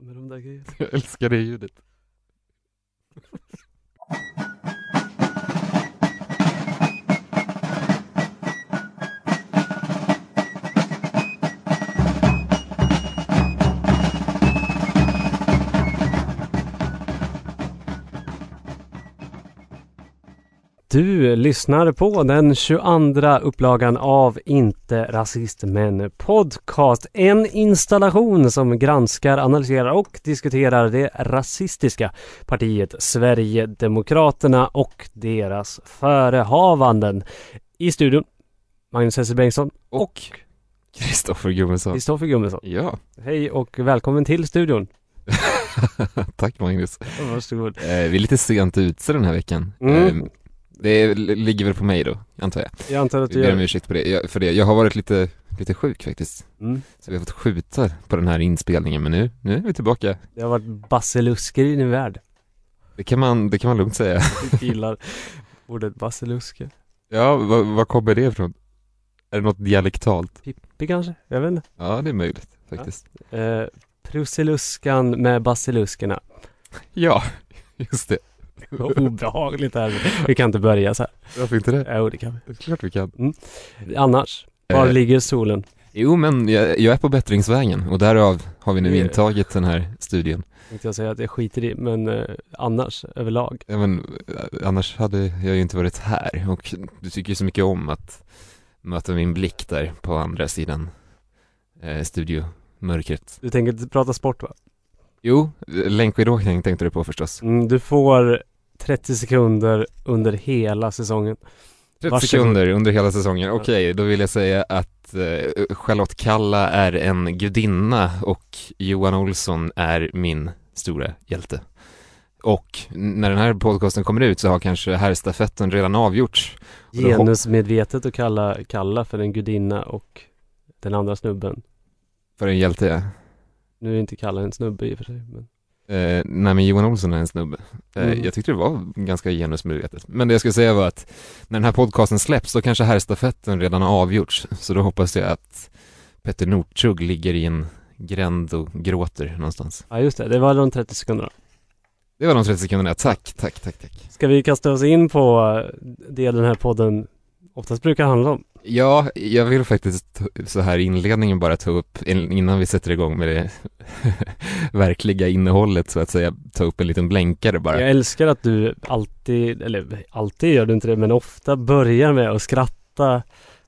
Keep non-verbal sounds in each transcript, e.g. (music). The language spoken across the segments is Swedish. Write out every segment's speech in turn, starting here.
Med de där grejerna. Jag älskar det ljudet. Du lyssnar på den 22 upplagan av Inte rasist men podcast. En installation som granskar, analyserar och diskuterar det rasistiska partiet Sverigedemokraterna och deras förehavanden. I studion Magnus Hesse Bengtsson och Kristoffer Gummesson. Kristoffer Gummesson. Ja, Hej och välkommen till studion. (laughs) tack Magnus. Varsågod. Eh, vi är lite sent ute den här veckan. Mm. Det ligger väl på mig då, antar jag. Jag antar att du ber om ursäkt på det, jag, för det. Jag har varit lite, lite sjuk faktiskt. Mm. Så vi har fått skjuta på den här inspelningen, men nu, nu är vi tillbaka. Det har varit basilusker i din värld. Det kan man, det kan man lugnt säga. (laughs) Jag gillar ordet basilusker. Ja, vad, vad kommer det ifrån? Är det något dialektalt? Pippi kanske? Jag vet inte. Ja, det är möjligt faktiskt. Eh, Prussiluskan med basiluskerna. Ja, (laughs) just det. Vad obehagligt det här. Vi kan inte börja så här. Varför inte det? Jo, det kan är klart vi kan. vi. Annars, var Eh, ligger solen? Jo, men jag, jag är på bättringsvägen och därav har vi nu Det- intagit den här studien. Tänkte jag säga att jag skiter i, men eh, annars överlag. Ja, men eh, annars hade jag ju inte varit här och du tycker ju så mycket om att möta min blick där på andra sidan eh, studiomörkret. Du tänker inte prata sport va? Jo, längdskidåkning tänkte du på förstås. Mm, du får 30 sekunder under hela säsongen. 30 Varsågod. sekunder under hela säsongen. Okej, då vill jag säga att eh, Charlotte Kalla är en gudinna och Johan Olsson är min stora hjälte. Och när den här podcasten kommer ut så har kanske herrstafetten redan avgjorts. Genusmedvetet att kalla Kalla för en gudinna och den andra snubben. För en hjälte, Nu är inte Kalla en snubbe i och för sig, men eh, nej men Johan Olsson är en snubbe. Eh, Mm. Jag tyckte det var ganska genusmedvetet. Men det jag skulle säga var att när den här podcasten släpps då kanske herrstafetten redan har avgjorts. Så då hoppas jag att Petter Northug ligger i en gränd och gråter någonstans. ja just det, det var de 30 sekunderna. Det var de 30 sekunderna, tack, tack, tack, tack. Ska vi kasta oss in på det den här podden oftast brukar handla om? Ja, jag vill faktiskt så här i inledningen bara ta upp, in- innan vi sätter igång med det (laughs) verkliga innehållet så att säga, ta upp en liten blänkare bara. Jag älskar att du alltid, eller alltid gör du inte det, men ofta börjar med att skratta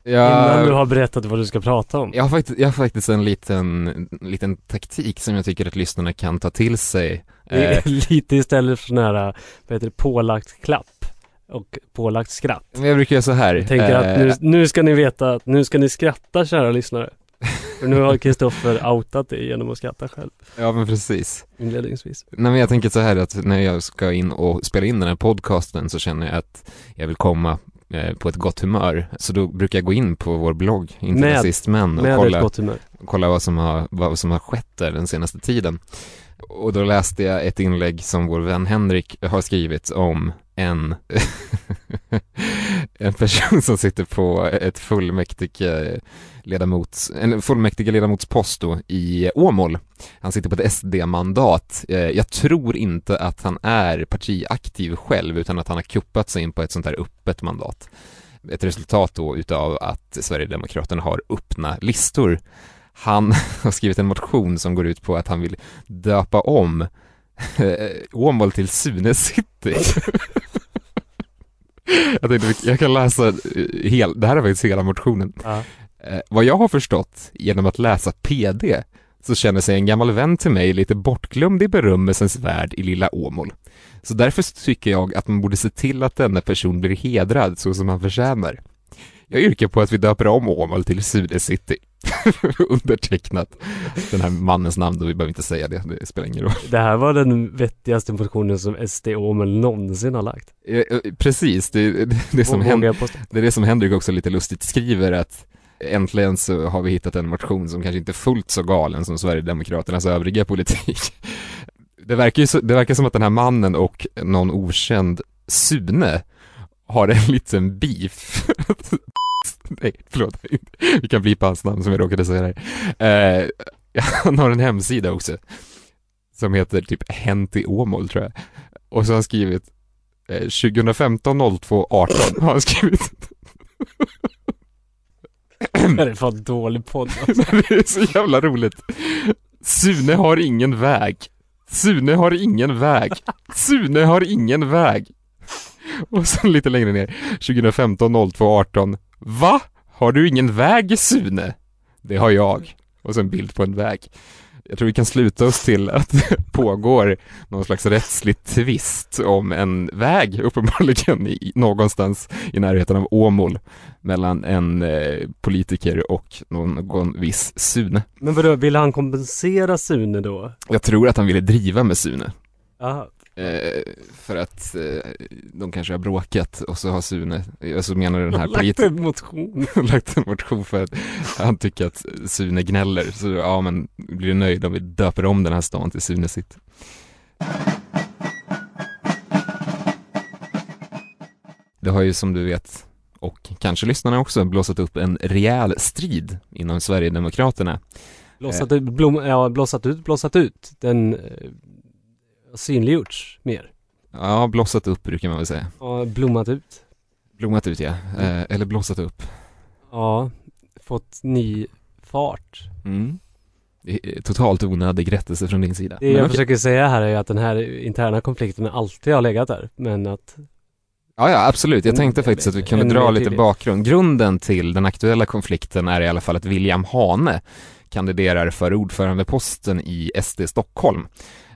innan du har berättat vad du ska prata om. Jag har faktiskt, jag har faktiskt en liten, liten taktik som jag tycker att lyssnarna kan ta till sig. Eh, (laughs) lite istället för sån här, vad heter det, pålagt klapp och pålagt skratt. men jag brukar göra så här. Jag tänker att eh, nu, nu ska ni veta att nu ska ni skratta kära lyssnare. För nu har Kristoffer (laughs) outat det genom att skratta själv Ja men precis. inledningsvis. Nej men jag tänker så här att när jag ska in och spela in den här podcasten så känner jag att jag vill komma eh, på ett gott humör. Så då brukar jag gå in på vår blogg, inte Med- rasistmän, och Med ett kolla, gott humör. kolla vad, som har, vad som har skett där den senaste tiden. Och då läste jag ett inlägg som vår vän Henrik har skrivit om en, (laughs) en person som sitter på ett fullmäktige ledamots, en fullmäktige ledamotspost då i Åmål. Han sitter på ett SD-mandat. Eh, jag tror inte att han är partiaktiv själv utan att han har kuppat sig in på ett sånt här öppet mandat. Ett resultat då utav att Sverigedemokraterna har öppna listor. Han (laughs) har skrivit en motion som går ut på att han vill döpa om Åmål till Sune City. jag, tänkte, jag kan läsa, eh, hel, det här är faktiskt hela motionen. Ja. Eh, vad jag har förstått genom att läsa PD så känner sig en gammal vän till mig lite bortglömd i berömmelsens värld i lilla Åmål. Så därför tycker jag att man borde se till att denna person blir hedrad så som han förtjänar. Jag yrkar på att vi döper om Åmål till Sune City. (laughs) Undertecknat den här mannens namn, då vi behöver inte säga det, det spelar ingen roll. Det här var den vettigaste motionen som SD Åmål någonsin har lagt. Eh, eh, Precis, det, det, det, som händer, det är det som Henrik också lite lustigt skriver att äntligen så har vi hittat en motion som kanske inte är fullt så galen som Sverigedemokraternas övriga politik. Det verkar ju så, det verkar som att den här mannen och någon okänd Sune har en liten beef. (laughs) Nej, förlåt. Vi kan blipa hans namn som jag råkade säga där. Eh, (laughs) han har en hemsida också. Som heter typ Hänt i Åmål tror jag. Och så har han skrivit eh, 2015 02 18 har han skrivit. (laughs) Det är fan dålig podd alltså. det är så jävla roligt. Sune har ingen väg. Sune har ingen väg. Sune har ingen väg. Och sen lite längre ner, 2015 02 18 Va? Har du ingen väg Sune? Det har jag. Och så en bild på en väg. Jag tror vi kan sluta oss till att det (laughs) pågår någon slags rättslig tvist om en väg (laughs) uppenbarligen i, någonstans i närheten av Åmål mellan en eh, politiker och någon viss Sune. Men vadå, ville han kompensera Sune då? Jag tror att han ville driva med Sune. Aha. Eh, för att eh, de kanske har bråkat och så har Sune, eh, så menar den här Lagt politikern en motion. (laughs) lagt en motion för att han tycker att Sune gnäller. Så ja, men blir du nöjd om vi döper om den här stan till Sune sitt. Det har ju som du vet, och kanske lyssnarna också, blåsat upp en rejäl strid inom Sverigedemokraterna. Blossat ut, blom, ja, blossat ut, blossat ut. Den eh, synliggjorts mer. Ja, blossat upp brukar man väl säga. Ja, blommat ut. Blommat ut ja, eh, eller blossat upp. Ja, fått ny fart. Mm. Är Totalt onödig rättelse från din sida. Det Men jag okej. försöker säga här är ju att den här interna konflikten alltid har legat där. Men att Ja, ja, absolut. Jag tänkte Mm, faktiskt att vi kunde dra lite bakgrund. Grunden till den aktuella konflikten är i alla fall att William Hane kandiderar för ordförandeposten i SD Stockholm.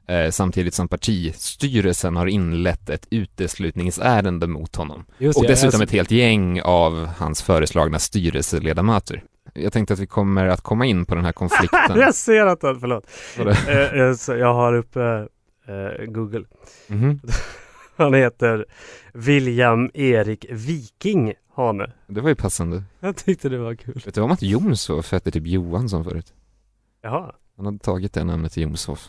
Eh, samtidigt som partistyrelsen har inlett ett uteslutningsärende mot honom. just Och dessutom alltså- ett helt gäng av hans föreslagna styrelseledamöter. Jag tänkte att vi kommer att komma in på den här (laughs) konflikten. jag ser att den, förlåt. Eh, eh, jag har uppe eh, Google. Mhm. (laughs) Han heter William Erik Viking Hane. Det var ju passande. Jag tyckte det var kul. Vet du om att Jomshof hette typ Johansson förut? Jaha. Han hade tagit det namnet Jomshof.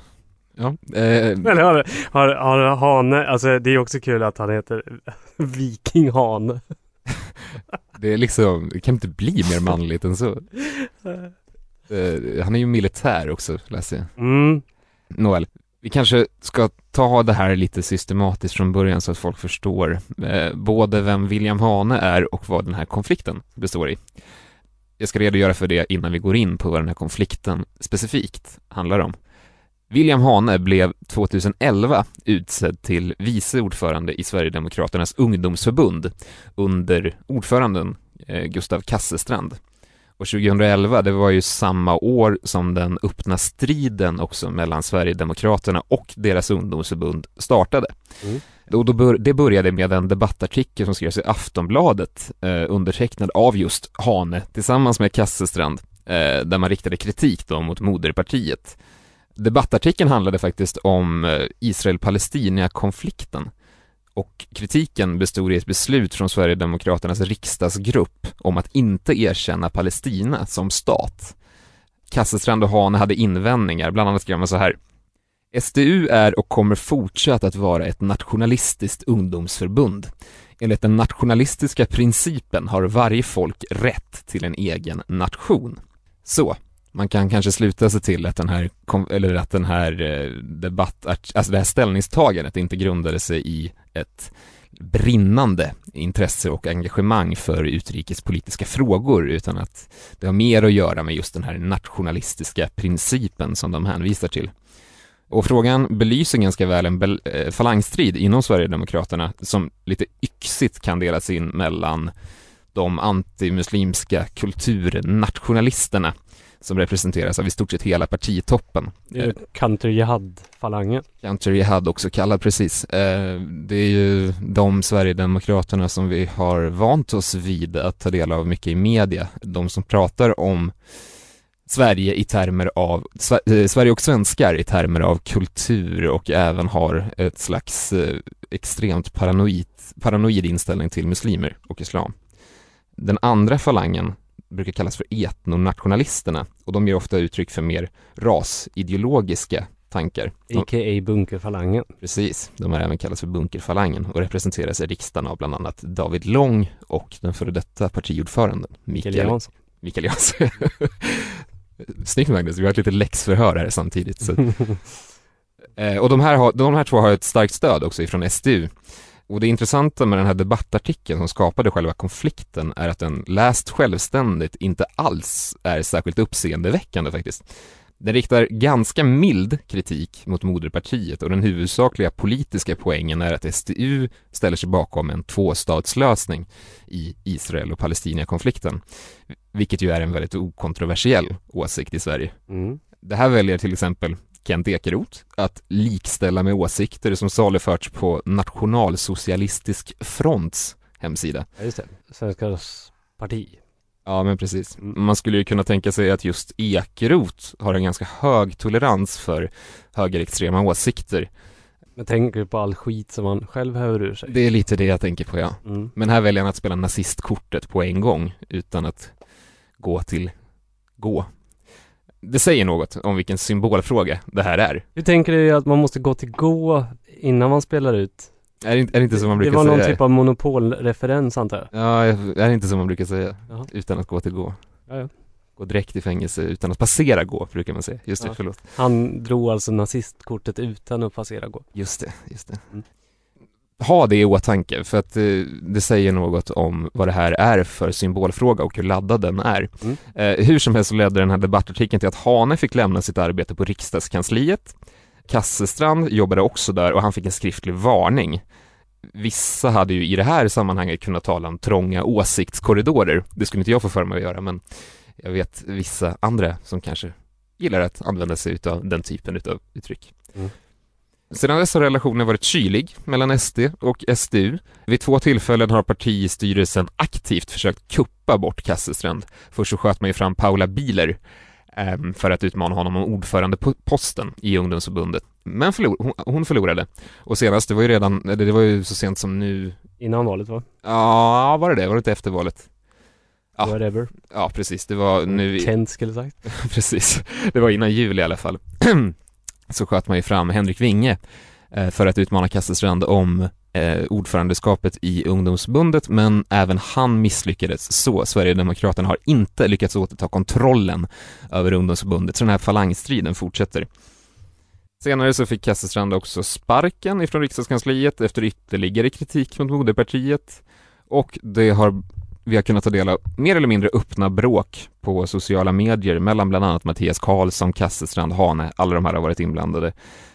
Ja, eh, Men har, har, har Hane, alltså det är också kul att han heter (laughs) Viking Hane. det är liksom, det kan inte bli mer manligt än så. Eh, han är ju militär också, läser jag. Mm. Nåväl, vi kanske ska ta det här lite systematiskt från början så att folk förstår eh, både vem William Hane är och vad den här konflikten består i. Jag ska redogöra för det innan vi går in på vad den här konflikten specifikt handlar om. William Hane blev 2011 utsedd till vice ordförande i Sverigedemokraternas ungdomsförbund under ordföranden eh, Gustav Kasselstrand. Och 2011, det var ju samma år som den öppna striden också mellan Sverigedemokraterna och deras ungdomsförbund startade. Mm. Och då bör, det började med en debattartikel som skrevs i Aftonbladet eh, undertecknad av just Hane tillsammans med Kasselstrand eh, där man riktade kritik då mot moderpartiet. Debattartikeln handlade faktiskt om eh, Israel-Palestina-konflikten och kritiken bestod i ett beslut från Sverigedemokraternas riksdagsgrupp om att inte erkänna Palestina som stat. Kasselstrand och Hane hade invändningar, bland annat skrev man så här SDU är och kommer fortsatt att vara ett nationalistiskt ungdomsförbund. Enligt den nationalistiska principen har varje folk rätt till en egen nation. Så, man kan kanske sluta sig till att den här, eller att den här eh, debatt, alltså det här ställningstagandet inte grundade sig i ett brinnande intresse och engagemang för utrikespolitiska frågor utan att det har mer att göra med just den här nationalistiska principen som de hänvisar till. Och frågan belyser ganska väl en eh, falangstrid inom Sverigedemokraterna som lite yxigt kan delas in mellan de antimuslimska kulturnationalisterna som representeras av i stort sett hela partitoppen. Det är Country Jihad-falangen. Counter Jihad också kallad precis. Eh, Det är ju de Sverigedemokraterna som vi har vant oss vid att ta del av mycket i media. De som pratar om Sverige i termer av, eh, Sverige och svenskar i termer av kultur och även har ett slags eh, extremt paranoid, paranoid inställning till muslimer och islam. Den andra falangen brukar kallas för etnonationalisterna och de ger ofta uttryck för mer rasideologiska tankar. A.k.a. Bunkerfalangen. precis, de har även kallats för Bunkerfalangen och representeras i riksdagen av bland annat David Lång och den före detta partiordföranden Mikael Jansson. Mikael Jansson. (laughs) Snyggt Magnus, vi har ett litet läxförhör här samtidigt. Så. (laughs) Eh, och de här, har, de här två har ett starkt stöd också ifrån SDU. Och det intressanta med den här debattartikeln som skapade själva konflikten är att den läst självständigt inte alls är särskilt uppseendeväckande faktiskt. Den riktar ganska mild kritik mot moderpartiet och den huvudsakliga politiska poängen är att SDU ställer sig bakom en tvåstatslösning i Israel och Palestina-konflikten, vilket ju är en väldigt okontroversiell åsikt i Sverige. Mm. Det här väljer till exempel Kent Ekeroth att likställa med åsikter som saluförts på Nationalsocialistisk fronts hemsida. Ja, just det. Svenskarnas parti. Ja, men precis. Mm. Man skulle ju kunna tänka sig att just Ekeroth har en ganska hög tolerans för högerextrema åsikter. Men tänker på all skit som man själv häver ur sig. Det är lite det jag tänker på, ja. Mm. Men här väljer han att spela nazistkortet på en gång utan att gå till gå. Det säger något om vilken symbolfråga det här är. Hur tänker du att man måste gå till gå innan man spelar ut? Är det är det inte som man det brukar var säga? någon typ av monopolreferens antar jag. Ja, är det inte som man brukar säga? Jaha. Utan att gå till gå. Ja, ja. Gå direkt i fängelse utan att passera gå, brukar man säga. Just det, Ja. förlåt. Han drog alltså nazistkortet utan att passera gå. Just det, just det. Mm. Ha det i åtanke, för att eh, det säger något om vad det här är för symbolfråga och hur laddad den är. Mm. Eh, hur som helst så ledde den här debattartikeln till att Hane fick lämna sitt arbete på riksdagskansliet. Kassestrand jobbade också där och han fick en skriftlig varning. Vissa hade ju i det här sammanhanget kunnat tala om trånga åsiktskorridorer. Det skulle inte jag få för mig att göra, men jag vet vissa andra som kanske gillar att använda sig av den typen av uttryck. Mm. Sedan dess har relationen varit kylig mellan SD och SDU. Vid två tillfällen har partistyrelsen aktivt försökt kuppa bort Kasselstrand. Först så sköt man ju fram Paula Biler ehm, för att utmana honom om ordförandeposten i ungdomsförbundet. Men förlor hon, förlorade. Och senast, det var ju redan, det det var ju så sent som nu, Innan valet va? ja, var det det? Var det inte efter valet? Ja. Whatever. Ja, precis. Det var nu Kent skulle sagt. (laughs) precis. Det var innan jul i alla fall. (clears throat) så sköt man ju fram Henrik Winge eh, för att utmana Kasselstrand om eh, ordförandeskapet i ungdomsbundet, men även han misslyckades. Så Sverigedemokraterna har inte lyckats återta kontrollen över ungdomsförbundet, så den här falangstriden fortsätter. Senare så fick Kasselstrand också sparken ifrån riksdagskansliet efter ytterligare kritik mot moderpartiet och det har vi har kunnat ta del av mer eller mindre öppna bråk på sociala medier mellan bland annat Mattias Karlsson, Kasselstrand, Hane, alla de här har varit inblandade.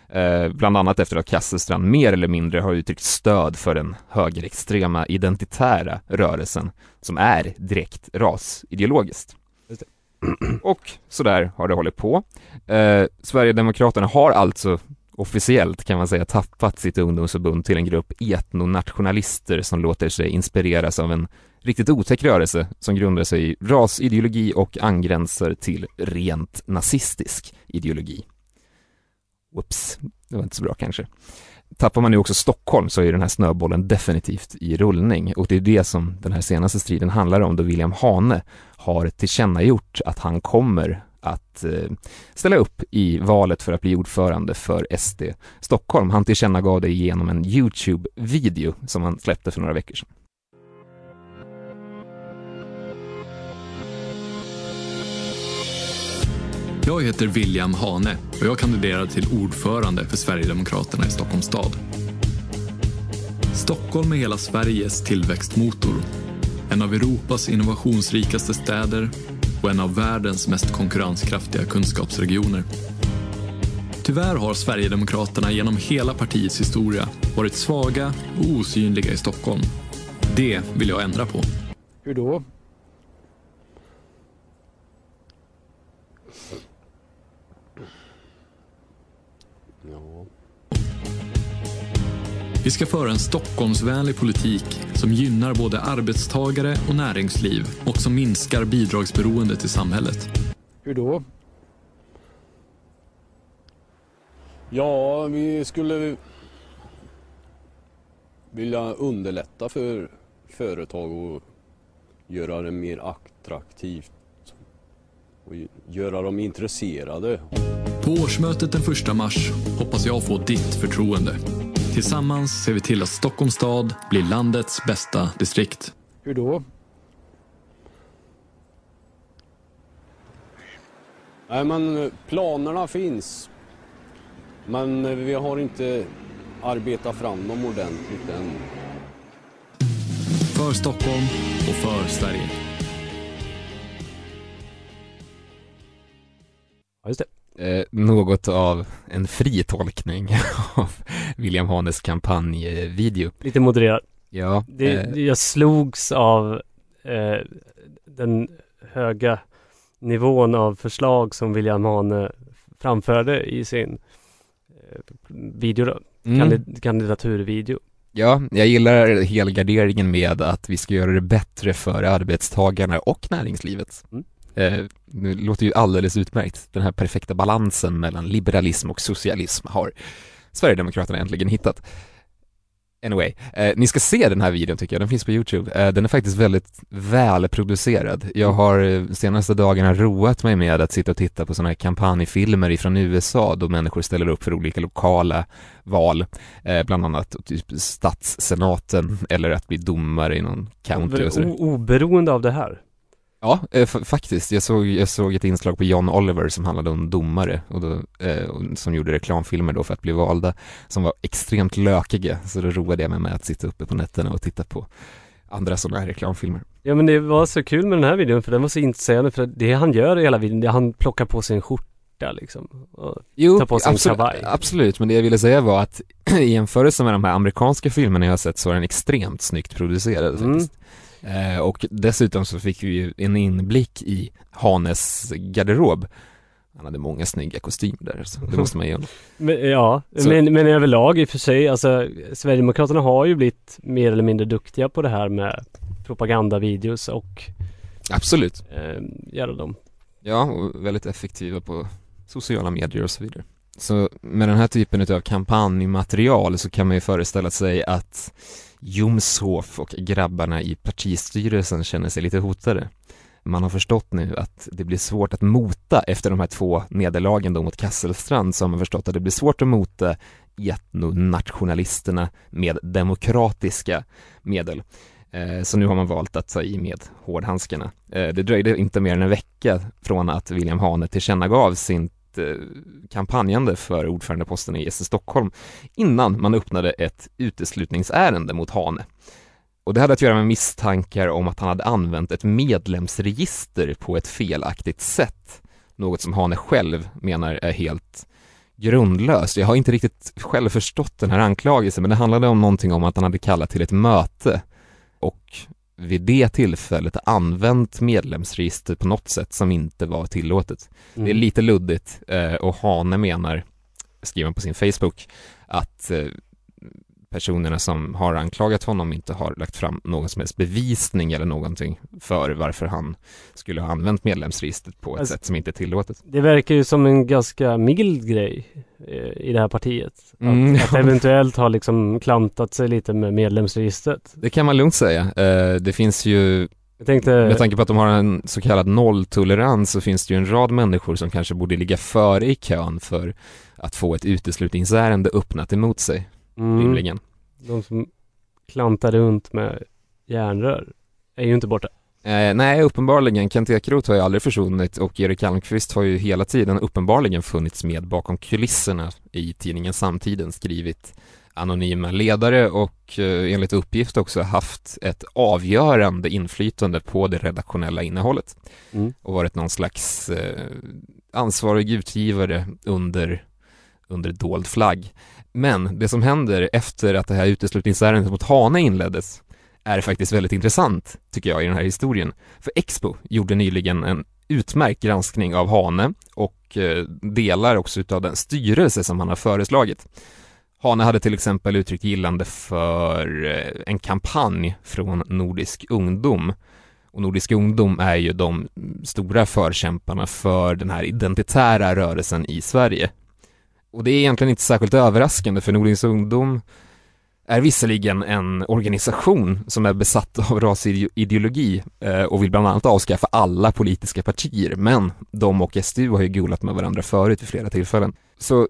Eh, bland annat efter att Kasselstrand mer eller mindre har uttryckt stöd för den högerextrema identitära rörelsen som är direkt rasideologiskt. Och sådär har det hållit på. Eh, Sverigedemokraterna har alltså officiellt kan man säga tappat sitt ungdomsförbund till en grupp etnonationalister som låter sig inspireras av en riktigt otäck rörelse som grundar sig i rasideologi och angränsar till rent nazistisk ideologi. Whoops, det var inte så bra kanske. Tappar man nu också Stockholm så är den här snöbollen definitivt i rullning och det är det som den här senaste striden handlar om då William Hane har tillkännagjort att han kommer att eh, ställa upp i valet för att bli ordförande för SD Stockholm. Han tillkännagav det genom en YouTube-video som han släppte för några veckor sedan. Jag heter William Hane och jag kandiderar till ordförande för Sverigedemokraterna i Stockholms stad. Stockholm är hela Sveriges tillväxtmotor. En av Europas innovationsrikaste städer och en av världens mest konkurrenskraftiga kunskapsregioner. Tyvärr har Sverigedemokraterna genom hela partiets historia varit svaga och osynliga i Stockholm. Det vill jag ändra på. Hur då? Vi ska föra en Stockholmsvänlig politik som gynnar både arbetstagare och näringsliv och som minskar bidragsberoendet i samhället. Hur då? Ja, vi skulle vilja underlätta för företag och göra det mer attraktivt och göra dem intresserade. På årsmötet den 1 mars hoppas jag få ditt förtroende. Tillsammans ser vi till att Stockholms stad blir landets bästa distrikt. Hur då? Nej men eh, planerna finns. Men eh, vi har inte arbetat fram dem ordentligt än. För Stockholm och för Sverige. Ja, just det. Eh, något av en fri tolkning (laughs) av William Hanes kampanjvideo. Lite modererad. Ja, Det, eh, Jag slogs av eh, den höga nivån av förslag som William Hane framförde i sin eh, video då, mm. kandid- kandidaturvideo. Ja, jag gillar helgarderingen med att vi ska göra det bättre för arbetstagarna och näringslivet. Mm. Eh, det låter ju alldeles utmärkt. Den här perfekta balansen mellan liberalism och socialism har Sverigedemokraterna äntligen hittat. Anyway, eh, ni ska se den här videon tycker jag, den finns på YouTube. Eh, den är faktiskt väldigt välproducerad. Jag har eh, senaste dagarna roat mig med att sitta och titta på sådana här kampanjfilmer ifrån USA då människor ställer upp för olika lokala val, eh, bland annat typ stadssenaten eller att bli domare i någon county och sådär. O- oberoende av det här. Ja, eh, faktiskt. Jag såg, jag såg ett inslag på John Oliver som handlade om domare och då, eh, som gjorde reklamfilmer då för att bli valda som var extremt lökiga. Så då roade jag mig med att sitta uppe på nätterna och titta på andra sådana här reklamfilmer. Ja men det var så kul med den här videon för den var så intressant för det han gör i hela videon, det han plockar på sig en skjorta liksom. Och, Jo, Ta på sig en absolut, kavaj. absolut, men det jag ville säga var att (clears throat) i jämförelse med de här amerikanska filmerna jag har sett så är den extremt snyggt producerad Mm. faktiskt. Eh, och dessutom så fick vi ju en inblick i Hanes garderob. Han hade många snygga kostymer där, så det måste man ge (laughs) honom. men, ja, Så- men, men överlag i och för sig, alltså Sverigedemokraterna har ju blivit mer eller mindre duktiga på det här med propagandavideos och Absolut. eh, göra dem. Ja, och väldigt effektiva på sociala medier och så vidare. Så med den här typen av kampanjmaterial så kan man ju föreställa sig att Jomshof och grabbarna i partistyrelsen känner sig lite hotade. Man har förstått nu att det blir svårt att mota efter de här två nederlagen då mot Kasselstrand så har man förstått att det blir svårt att mota etnonationalisterna med demokratiska medel. Eh, så nu har man valt att ta i med hårdhandskarna. Eh, det dröjde inte mer än en vecka från att William Hane tillkännagav sitt Eh, kampanjande för ordförandeposten i SS Stockholm innan man öppnade ett uteslutningsärende mot Hane. Och det hade att göra med misstankar om att han hade använt ett medlemsregister på ett felaktigt sätt. Något som Hane själv menar är helt grundlöst. Jag har inte riktigt själv förstått den här anklagelsen, men det handlade om någonting om att han hade kallat till ett möte och vid det tillfället använt medlemsregistret på något sätt som inte var tillåtet. Mm. Det är lite luddigt eh, och Hane menar, skriver han på sin Facebook, att eh, personerna som har anklagat honom inte har lagt fram någon som helst bevisning eller någonting för varför han skulle ha använt medlemsregistret på ett Alltså- sätt som inte är tillåtet. Det verkar ju som en ganska mild grej eh, i det här partiet. Mm, Att, att ja. eventuellt har liksom klantat sig lite med medlemsregistret. Det kan man lugnt säga. Eh, det finns ju Jag tänkte... Med tanke på att de har en så kallad nolltolerans så finns det ju en rad människor som kanske borde ligga före i kön för att få ett uteslutningsärende öppnat emot sig, mm, rimligen. de som klantar runt med järnrör är ju inte borta. Eh, nej, uppenbarligen. Kent Ekeroth har ju aldrig försvunnit och Erik Almqvist har ju hela tiden uppenbarligen funnits med bakom kulisserna i tidningen Samtiden, skrivit anonyma ledare och eh, enligt uppgift också haft ett avgörande inflytande på det redaktionella innehållet. Mm. och varit någon slags eh, ansvarig utgivare under, under dold flagg. Men det som händer efter att det här uteslutningsärendet mot Hane inleddes är faktiskt väldigt intressant, tycker jag, i den här historien. För Expo gjorde nyligen en utmärkt granskning av Hane och eh, delar också utav den styrelse som han har föreslagit. Hane hade till exempel uttryckt gillande för eh, en kampanj från Nordisk ungdom och Nordisk ungdom är ju de stora förkämparna för den här identitära rörelsen i Sverige. Och det är egentligen inte särskilt överraskande för Nordisk ungdom är visserligen en organisation som är besatt av rasideologi eh, och vill bland annat avskaffa alla politiska partier, men de och SDU har ju golat med varandra förut vid flera tillfällen. Så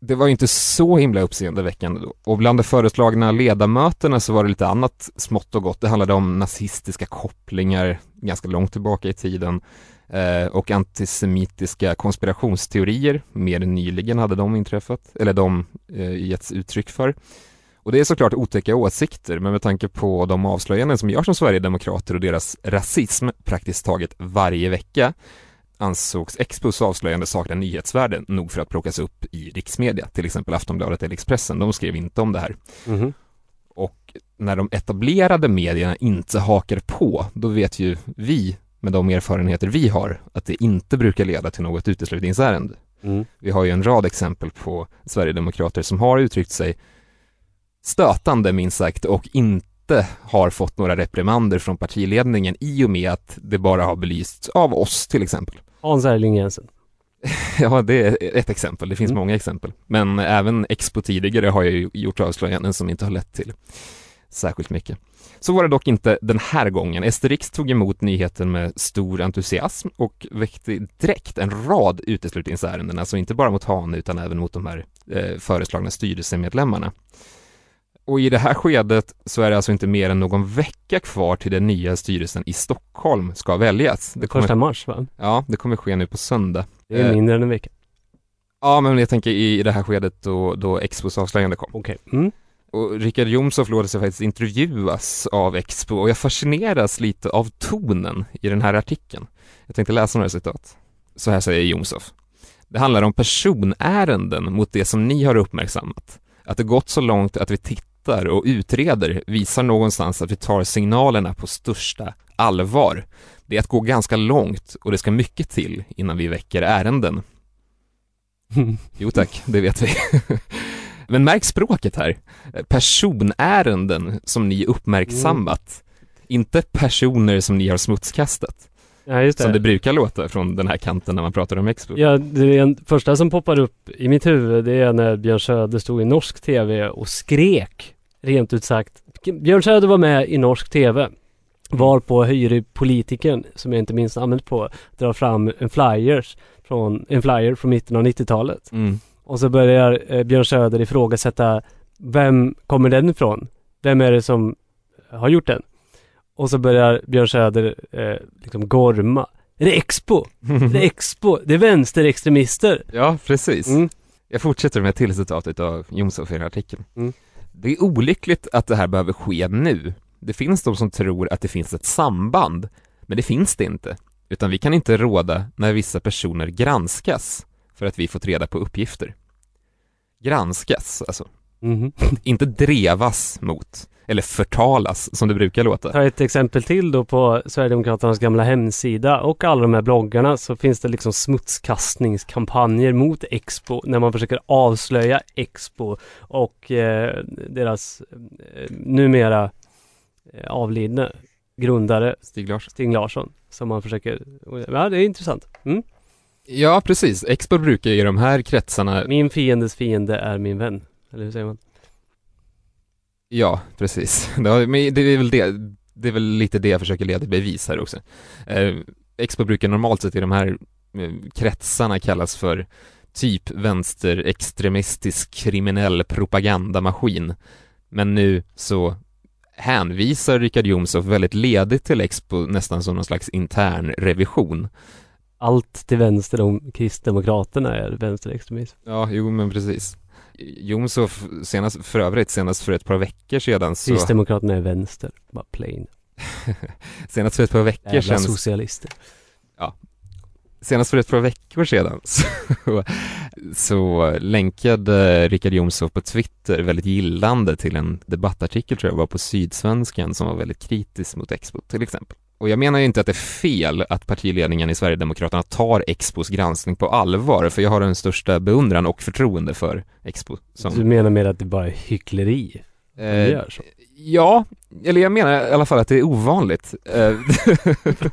det var ju inte så himla uppseendeväckande då. Och bland de föreslagna ledamöterna så var det lite annat smått och gott. Det handlade om nazistiska kopplingar ganska långt tillbaka i tiden och antisemitiska konspirationsteorier. Mer nyligen hade de inträffat, eller de eh, getts uttryck för. Och det är såklart otäcka åsikter, men med tanke på de avslöjanden som görs som Sverigedemokrater och deras rasism praktiskt taget varje vecka ansågs Expos avslöjande sakna nyhetsvärde nog för att plockas upp i riksmedia, till exempel Aftonbladet eller Expressen. De skrev inte om det här. Mhm. Och när de etablerade medierna inte hakar på, då vet ju vi, med de erfarenheter vi har, att det inte brukar leda till något uteslutningsärende. Mm. Vi har ju en rad exempel på Sverigedemokrater som har uttryckt sig stötande minst sagt och inte har fått några reprimander från partiledningen i och med att det bara har belysts av oss till exempel. Hans Erling Jensen. (laughs) Ja, det är ett exempel. Det finns Mm. många exempel. Men även Expo tidigare har ju gjort avslöjanden som inte har lett till särskilt mycket. Så var det dock inte den här gången. Esterix tog emot nyheten med stor entusiasm och väckte direkt en rad uteslutningsärenden, alltså inte bara mot Han utan även mot de här eh, föreslagna styrelsemedlemmarna. Och i det här skedet så är det alltså inte mer än någon vecka kvar till den nya styrelsen i Stockholm ska väljas. Det kommer, Första mars va? ja, det kommer ske nu på söndag. Det är Eh, mindre än en vecka. Ja, men jag tänker i det här skedet då, då Expos avslöjande kom. Okej. Mm. Och Richard Jomshof låter sig faktiskt intervjuas av Expo och jag fascineras lite av tonen i den här artikeln. Jag tänkte läsa några citat. Så här säger Jomshof. Det handlar om personärenden mot det som ni har uppmärksammat. Att det gått så långt att vi tittar och utreder visar någonstans att vi tar signalerna på största allvar. Det är att gå ganska långt och det ska mycket till innan vi väcker ärenden. (laughs) Jo tack, det vet vi. (laughs) Men märk språket här. Personärenden som ni uppmärksammat. Inte personer som ni har smutskastat. Ja, just det. Som det brukar låta från den här kanten när man pratar om Expo. Ja, det är en, första som poppar upp i mitt huvud det är när Björn Söder stod i norsk tv och skrek rent ut sagt. Björn Söder var med i norsk tv var på politikern som jag inte minst använt på drar fram en flyers från, en flyer från mitten av 90-talet. Mm. Och så börjar eh, Björn Söder ifrågasätta vem kommer den ifrån? Vem är det som har gjort den? Och så börjar Björn Söder eh, liksom gorma. Är det Expo? Det är Expo, det är vänsterextremister. Ja, precis. Mm. Jag fortsätter med till citatet av Jomshof i den här artikeln. Mm. Det är olyckligt att det här behöver ske nu. Det finns de som tror att det finns ett samband, men det finns det inte. Utan vi kan inte råda när vissa personer granskas för att vi fått reda på uppgifter. Granskas, alltså. Mhm. Inte drevas mot, eller förtalas som det brukar låta. Ta ett exempel till då på Sverigedemokraternas gamla hemsida och alla de här bloggarna så finns det liksom smutskastningskampanjer mot Expo när man försöker avslöja Expo och eh, deras eh, numera eh, avlidne grundare Stig Larsson. Stig Larsson som man försöker, ja det är intressant. Mm. Ja, precis. Expo brukar i de här kretsarna, Min fiendes fiende är min vän. Eller hur säger man? ja, precis. (laughs) Men det är väl det, det är väl lite det jag försöker leda i bevis här också. Eh, Expo brukar normalt sett i de här eh, kretsarna kallas för typ vänsterextremistisk kriminell propagandamaskin. Men nu så hänvisar Richard Jomshof väldigt ledigt till Expo nästan som någon slags intern revision. Allt till vänster om Kristdemokraterna är vänsterextremism. Ja, jo men precis. Jomshof, senast, för övrigt senast för ett par veckor sedan så, Kristdemokraterna är vänster. Bara plain. (laughs) senast för ett par veckor Jävla sedan, socialister. senast för ett par veckor sedan (laughs) så, så länkade Richard Jomshof på Twitter väldigt gillande till en debattartikel tror jag var på Sydsvenskan som var väldigt kritisk mot Expo till exempel. Och jag menar ju inte att det är fel att partiledningen i Sverigedemokraterna tar Expos granskning på allvar, för jag har den största beundran och förtroende för Expo. Som, Du menar med att det bara är hyckleri? eh, ja, eller jag menar i alla fall att det är ovanligt. Eh,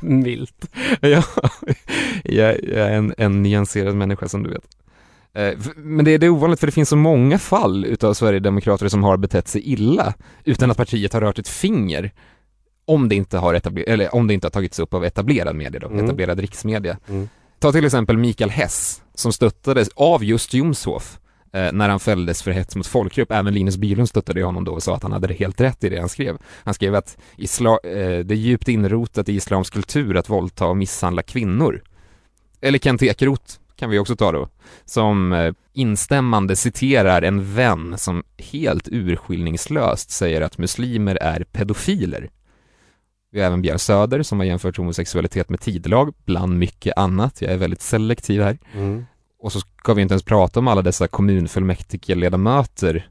(laughs) Milt. ja, (laughs) jag, är en, en nyanserad människa som du vet. Eh, Men det, det är ovanligt för det finns så många fall utav Sverigedemokrater som har betett sig illa utan att partiet har rört ett finger om det inte har, etabler- eller om det inte har tagits upp av etablerad media då, Mm. etablerad riksmedia. Mm. Ta till exempel Mikael Hess som stöttades av just Jomshof eh, när han fälldes för hets mot folkgrupp. Även Linus Bylund stöttade honom då och sa att han hade helt rätt i det han skrev. Han skrev att isla- eh, det är djupt inrotat i islamsk kultur att våldta och misshandla kvinnor. Eller Kent Ekeroth kan vi också ta då, som eh, instämmande citerar en vän som helt urskillningslöst säger att muslimer är pedofiler. Vi har även Björn Söder som har jämfört homosexualitet med tidlag, bland mycket annat. Jag är väldigt selektiv här. Mm. Och så ska vi inte ens prata om alla dessa kommunfullmäktigeledamöter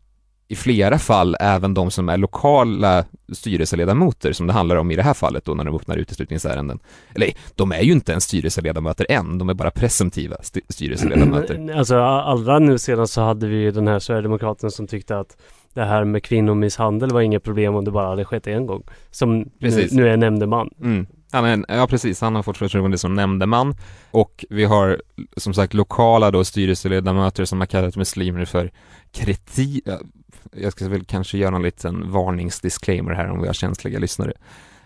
i flera fall även de som är lokala styrelseledamöter som det handlar om i det här fallet då när de öppnar uteslutningsärenden. Eller de är ju inte ens styrelseledamöter än, de är bara presumtiva st- styrelseledamöter. (clears throat) Alltså allra nu senast så hade vi den här Sverigedemokraten som tyckte att det här med kvinnomisshandel var inget problem om det bara hade skett en gång. Som nu, Precis. nu är nämndeman. Mm. Han är, ja precis, han har fått förtroende som nämndeman och vi har som sagt lokala då styrelseledamöter som har kallat muslimer för kreti... ja, Jag ska väl kanske göra en liten varningsdisclaimer här om vi har känsliga lyssnare.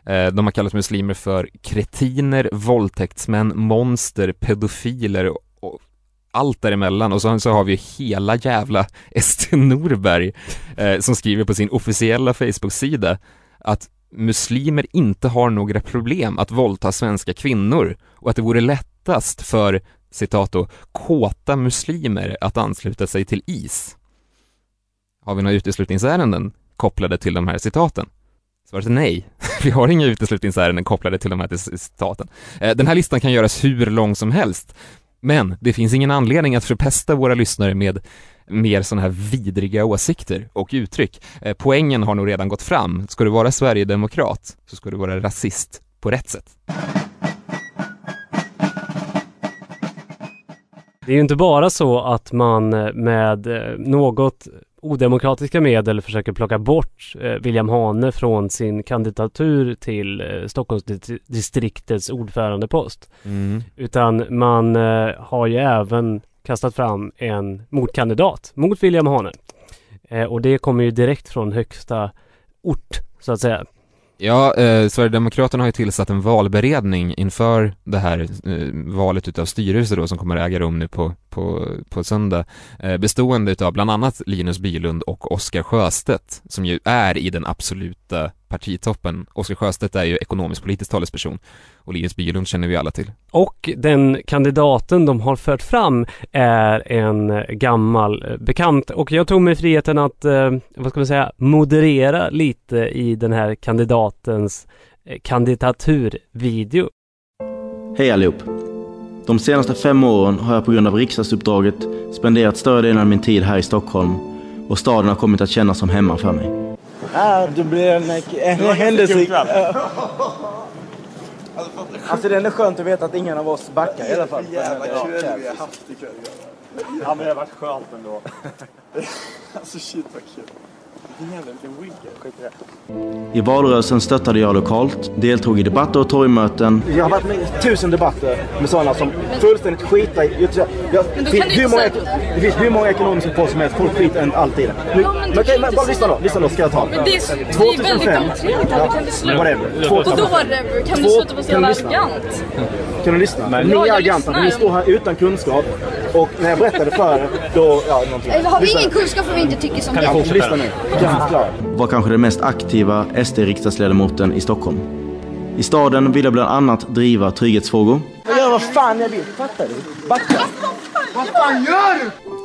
Eh, De har kallat muslimer för kretiner, våldtäktsmän, monster, pedofiler och allt däremellan och sen så har vi hela jävla (laughs) Sten Norberg eh, som skriver på sin officiella Facebook-sida att muslimer inte har några problem att våldta svenska kvinnor och att det vore lättast för, citat då, kåta muslimer att ansluta sig till is. Har vi några uteslutningsärenden kopplade till de här citaten? Svaret är nej. (laughs) Vi har inga uteslutningsärenden kopplade till de här citaten. Eh, den här listan kan göras hur lång som helst, men det finns ingen anledning att förpesta våra lyssnare med mer sådana här vidriga åsikter och uttryck. Eh, poängen har nog redan gått fram. Ska du vara Sverigedemokrat så ska du vara rasist på rätt sätt. Det är ju inte bara så att man eh, med eh, något odemokratiska medel försöker plocka bort eh, William Hane från sin kandidatur till eh, Stockholmsdistriktets ordförandepost. Utan man eh, har ju även kastat fram en motkandidat mot William Hane. Och det kommer ju direkt från högsta ort så att säga. Ja, eh, Sverigedemokraterna har ju tillsatt en valberedning inför det här eh, valet utav styrelse då som kommer att äga rum nu på, på, på söndag, eh, bestående utav bland annat Linus Bylund och Oskar Sjöstedt, som ju är i den absoluta partitoppen. Oskar Sjöstedt är ju ekonomisk politisk talesperson och Linus Bylund känner vi alla till. Och den kandidaten de har fört fram är en gammal eh, bekant och jag tog mig friheten att, eh, vad ska man säga, moderera lite i den här kandidatens eh, kandidaturvideo. Hej allihop! De senaste fem åren har jag på grund av riksdagsuppdraget spenderat större delen av min tid här i Stockholm och staden har kommit att kännas som hemma för mig. Ah, det blir en, en händelse. Alltså det är ändå skönt att veta att ingen av oss backar i alla fall. Jävla kväll vi har haft ikväll. Ja men det har varit skönt ändå. (laughs) Alltså shit vad kul. I valrörelsen stöttade jag lokalt, deltog i debatter och torgmöten Jag har varit med i tusen debatter med sådana som fullständigt skitar i... Jag, jag, kan du hur många, det finns hur många ekonomiska poster som helst. Folk skiter alltid i det. Nu, Ja, men du okej, kan men bara lyssna då. Lyssna då ska jag ta. Men det är, så- det är väldigt otrevligt här. Kan du sluta? Whatever. 2005. Kan du sluta vara så jävla kan du lyssna? arrogant? Kan du lyssna? Men ni är arroganta ni står här utan kunskap. Och när jag berättade för er, då... Ja, någonting. Eller har vi Lyssna. ingen kunskap för vi inte tycker som Ja, dig? lyssna nu. Kan jag förklara? Var kanske den mest aktiva SD-riksdagsledamoten i Stockholm. I staden vill jag bland annat driva trygghetsfrågor, Jag gör vad fan jag vill. Fattar du? Backa.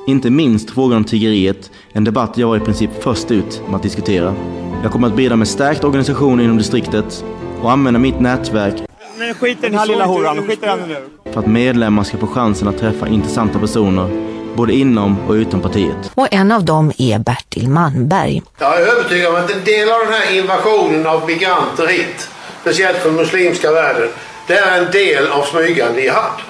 inte minst frågan om tiggeriet, en debatt jag var i princip först ut med att diskutera. Jag kommer att bidra med stärkt organisation inom distriktet och använda mitt nätverk Men skit den här lilla horan. Skit henne nu. för att medlemmar ska få chansen att träffa intressanta personer, både inom och utom partiet. Och en av dem är Bertil Malmberg. Jag är övertygad om att en del av den här invasionen av migranter hit, speciellt från muslimska världen, det är en del av smygande jihad.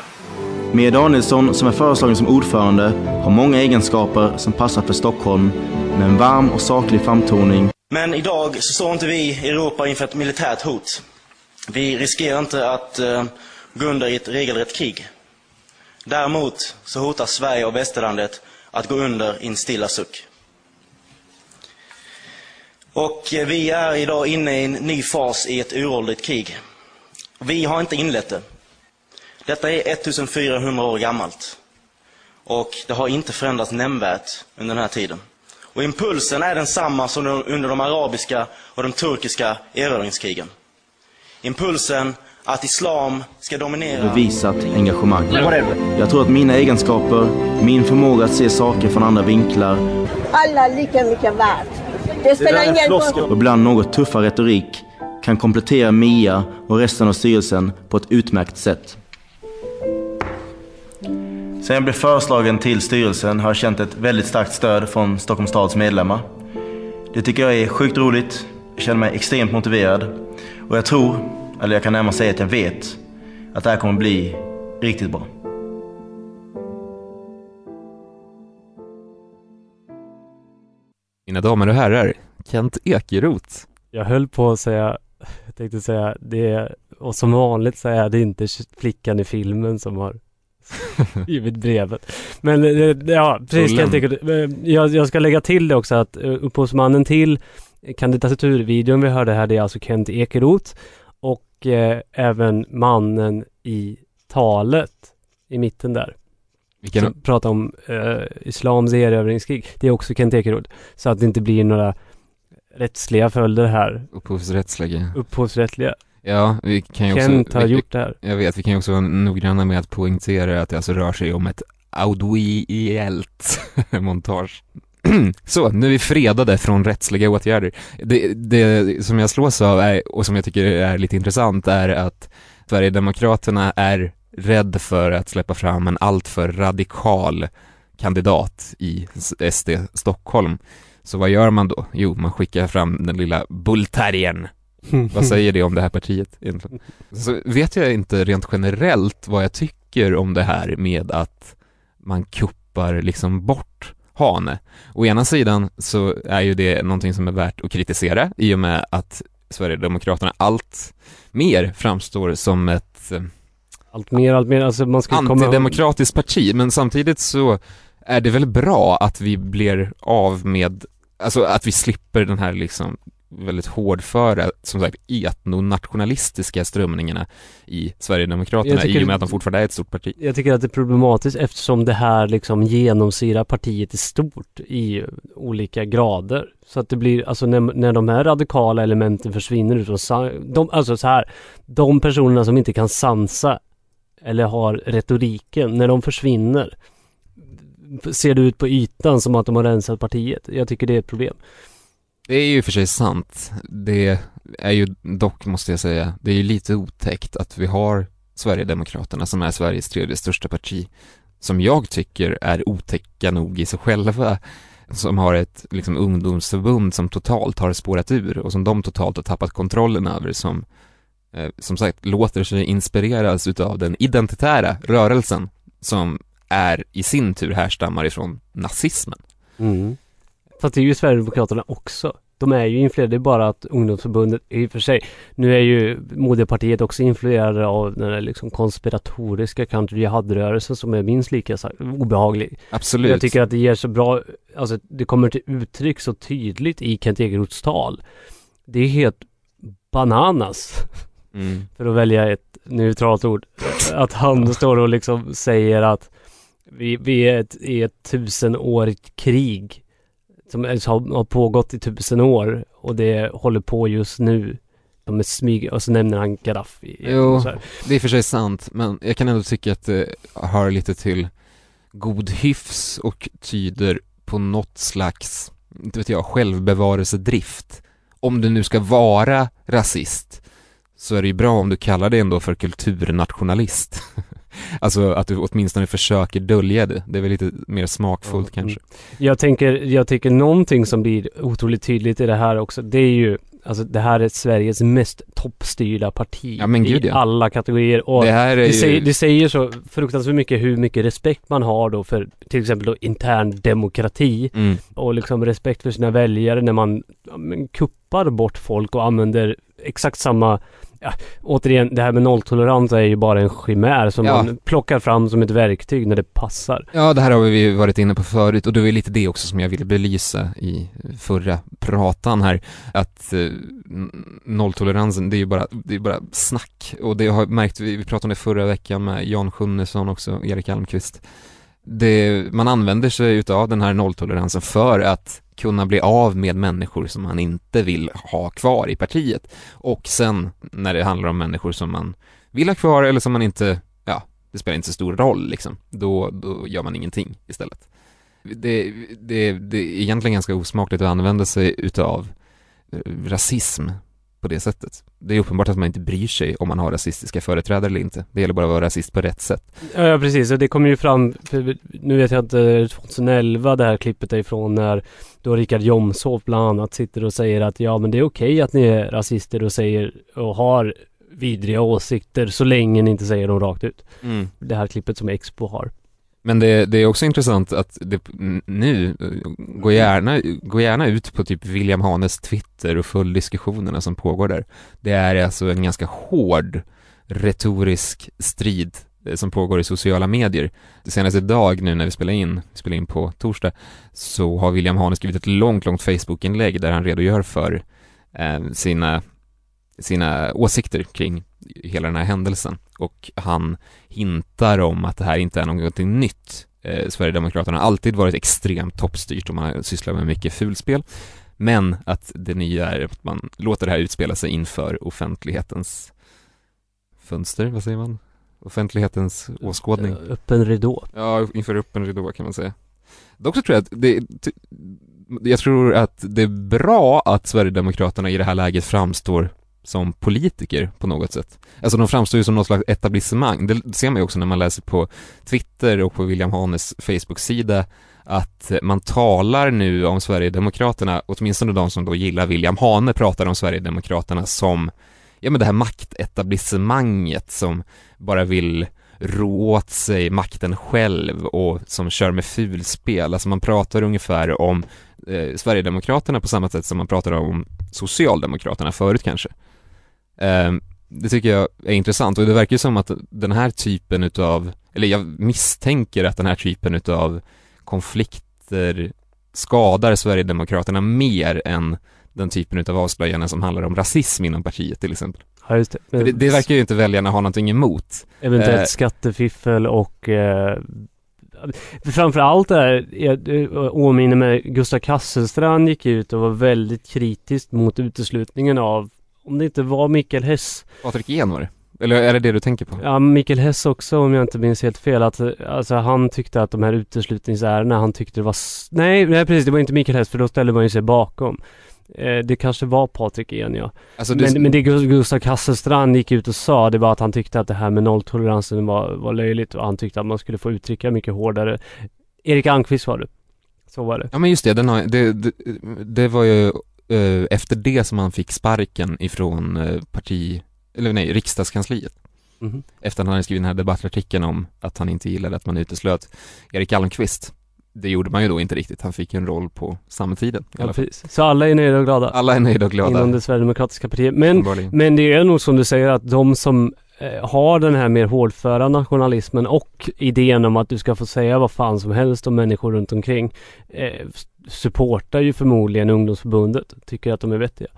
Mia Danielsson, som är föreslagen som ordförande, har många egenskaper som passar för Stockholm med en varm och saklig framtoning Men idag så står inte vi i Europa inför ett militärt hot. Vi riskerar inte att eh, gå under i ett regelrätt krig. Däremot så hotar Sverige och västerlandet att gå under i en stilla suck. Och eh, vi är idag inne i en ny fas i ett uråldrigt krig. Vi har inte inlett det. Detta är 1400 år gammalt. Och det har inte förändrats nämnvärt under den här tiden. Och impulsen är densamma som under de arabiska och de turkiska erövringskrigen. Impulsen att islam ska dominera... bevisat engagemang. Jag tror att mina egenskaper, min förmåga att se saker från andra vinklar Alla lika mycket värt. Det spelar ingen roll. och ibland något tuffare retorik kan komplettera Mia och resten av styrelsen på ett utmärkt sätt. Sen jag blev föreslagen till styrelsen har jag känt ett väldigt starkt stöd från Stockholms stads medlemmar. Det tycker jag är sjukt roligt. Jag känner mig extremt motiverad. Och jag tror, eller jag kan närmast säga att jag vet, att det här kommer bli riktigt bra. Mina damer och herrar, Kent Ekeroth. Jag höll på att säga, jag tänkte säga det, och som vanligt så är det inte flickan i filmen som har (laughs) skrivit brevet. Men eh, ja, precis Ullen. jag, tänker, jag, jag ska lägga till det också att eh, upphovsmannen till kandidaturvideon vi hörde här det är alltså Kent Ekeroth och eh, även mannen i talet i mitten där. Vilken- Som pratar om eh, islams erövringskrig. Det är också Kent Ekeroth. Så att det inte blir några rättsliga följder här. Upphovsrättsliga. Upphovsrättsliga. Ja, vi kan ju också... Kent har vi, gjort det här. Jag vet, vi kan ju också vara noggranna med att poängtera att det alltså rör sig om ett audiellt (laughs) montage. (clears throat) Så, nu är vi fredade från rättsliga åtgärder. Det, det som jag slås av är, och som jag tycker är lite intressant är att Sverigedemokraterna är rädd för att släppa fram en alltför radikal kandidat i SD Stockholm. Så vad gör man då? Jo, man skickar fram den lilla bullterriern. (laughs) vad säger det om det här partiet egentligen? Så vet jag inte rent generellt vad jag tycker om det här med att man kuppar liksom bort Hane. Å ena sidan så är ju det någonting som är värt att kritisera i och med att Sverigedemokraterna allt mer framstår som ett eh, Allt mer, allt mer, alltså man ska komma antidemokratiskt parti, men samtidigt så är det väl bra att vi blir av med, alltså att vi slipper den här liksom väldigt hårdföra, som sagt, etnonationalistiska strömningarna i Sverigedemokraterna tycker- i och med att de fortfarande är ett stort parti. Jag tycker att det är problematiskt eftersom det här liksom genomsyrar partiet i stort i olika grader. Så att det blir, alltså när, när de här radikala elementen försvinner ut och sa- de, alltså så här, de personerna som inte kan sansa eller har retoriken, när de försvinner ser det ut på ytan som att de har rensat partiet. Jag tycker det är ett problem. Det är ju för sig sant. Det är ju dock, måste jag säga, det är ju lite otäckt att vi har Sverigedemokraterna som är Sveriges tredje största parti, som jag tycker är otäcka nog i sig själva, som har ett liksom ungdomsförbund som totalt har spårat ur och som de totalt har tappat kontrollen över, som eh, som sagt låter sig inspireras utav den identitära rörelsen som är i sin tur härstammar ifrån nazismen. Mm. Fast det är ju Sverigedemokraterna också. De är ju influerade, det är bara att ungdomsförbundet, i och för sig, nu är ju moderpartiet också influerade av den där liksom konspiratoriska country jihad-rörelsen som är minst lika obehaglig. Absolut. Jag tycker att det ger så bra, alltså det kommer till uttryck så tydligt i Kent Ekeroths tal. Det är helt bananas. Mm. (laughs) För att välja ett neutralt ord. Att han står och liksom säger att vi, vi är ett, i ett tusenårigt krig som har, pågått i tusen år och det håller på just nu. De är smyg och så nämner han Gaddafi. Jo, det är för sig sant, men jag kan ändå tycka att det hör lite till god hyfs och tyder på något slags, inte vet jag, självbevarelsedrift. Om du nu ska vara rasist, så är det ju bra om du kallar det ändå för kulturnationalist. (laughs) alltså att du åtminstone försöker dölja det. Det är väl lite mer smakfullt kanske. Jag tänker, jag tycker någonting som blir otroligt tydligt i det här också, det är ju Alltså det här är Sveriges mest toppstyrda parti Ja, gud, i ja. alla kategorier och Det här är det, ju- säger, det säger så fruktansvärt mycket hur mycket respekt man har då för till exempel då intern demokrati Mm. och liksom respekt för sina väljare när man ja, men, kuppar bort folk och använder exakt samma återigen, det här med nolltolerans är ju bara en chimär som Ja. man plockar fram som ett verktyg när det passar. Ja, det här har vi varit inne på förut och det var lite det också som jag ville belysa i förra pratan här, att eh, nolltoleransen, det är ju bara, det är bara snack och det har märkt, vi, vi pratade om det förra veckan med Jan Sjunnesson också, Erik Almqvist. Det, man använder sig utav den här nolltoleransen för att kunna bli av med människor som man inte vill ha kvar i partiet. Och sen när det handlar om människor som man vill ha kvar eller som man inte, ja, det spelar inte så stor roll liksom, då, då gör man ingenting istället. Det, det, det är egentligen ganska osmakligt att använda sig utav eh, rasism på det sättet. Det är uppenbart att man inte bryr sig om man har rasistiska företrädare eller inte. Det gäller bara att vara rasist på rätt sätt. Ja, ja precis, och det kommer ju fram, nu vet jag inte, 2011 det här klippet är ifrån när då Richard Jomshof bland annat sitter och säger att ja men det är okej att ni är rasister och säger och har vidriga åsikter så länge ni inte säger dem rakt ut. Mm. Det här klippet som Expo har. Men det, det är också intressant att det, nu, gå gärna, gå gärna ut på typ William Hanes Twitter och följ diskussionerna som pågår där. Det är alltså en ganska hård retorisk strid eh, som pågår i sociala medier. Senast idag nu när vi spelar in, vi spelar in på torsdag, så har William Hane skrivit ett långt, långt Facebook-inlägg där han redogör för eh, sina, sina åsikter kring hela den här händelsen och han hintar om att det här inte är någonting nytt. Eh, Sverigedemokraterna har alltid varit extremt toppstyrt och man har sysslat med mycket fulspel. Men att det nya är att man låter det här utspela sig inför offentlighetens fönster, vad säger man? Offentlighetens åskådning. Eh, Öppen ridå. Ja, inför öppen ridå kan man säga. Dock så tror jag att det, jag tror att det är bra att Sverigedemokraterna i det här läget framstår som politiker på något sätt. Alltså de framstår ju som något slags etablissemang. Det ser man ju också när man läser på Twitter och på William Hanes Facebook-sida att man talar nu om Sverigedemokraterna, åtminstone de som då gillar William Hane pratar om Sverigedemokraterna som, ja men det här maktetablissemanget som bara vill ro åt sig makten själv och som kör med fulspel. Alltså man pratar ungefär om eh, Sverigedemokraterna på samma sätt som man pratar om Socialdemokraterna förut kanske. Eh, det tycker jag är intressant och det verkar ju som att den här typen utav, eller jag misstänker att den här typen utav konflikter skadar Sverigedemokraterna mer än den typen utav avslöjanden som handlar om rasism inom partiet till exempel. Ja just det. För Det, det verkar ju inte väljarna ha någonting emot. Eventuellt Eh, skattefiffel och eh, Framförallt är, jag jag åminner mig, Gustav Kasselstrand gick ut och var väldigt kritisk mot uteslutningen av, om det inte var Mikael Hess. Patrik Ehn var det? Eller är det det du tänker på? Ja, Mikael Hess också om jag inte minns helt fel. Att, alltså han tyckte att de här uteslutningsärendena, han tyckte det var... Nej, nej precis, det var inte Mikael Hess för då ställde man ju sig bakom. Eh, det kanske var Patrik Ehn ja. Alltså, det- men, men det Gus- Gustav Kasselstrand gick ut och sa, det var att han tyckte att det här med nolltoleransen var, var löjligt och han tyckte att man skulle få uttrycka mycket hårdare. Erik Almqvist var det. Så var det. Ja men just det, den har, det, det, det var ju eh, efter det som han fick sparken ifrån eh, parti, eller nej, riksdagskansliet. Mhm. Efter att han hade skrivit den här debattartikeln om att han inte gillade att man uteslöt Erik Almqvist. Det gjorde man ju då inte riktigt, han fick en roll på samtiden i alla fall. Så alla är nöjda och glada. Alla är nöjda och glada. Inom det Sverigedemokratiska partiet. Men, men det är nog som du säger att de som eh, har den här mer hårdföra nationalismen och idén om att du ska få säga vad fan som helst om människor runt omkring eh, supportar ju förmodligen ungdomsförbundet. Tycker att de är vettiga.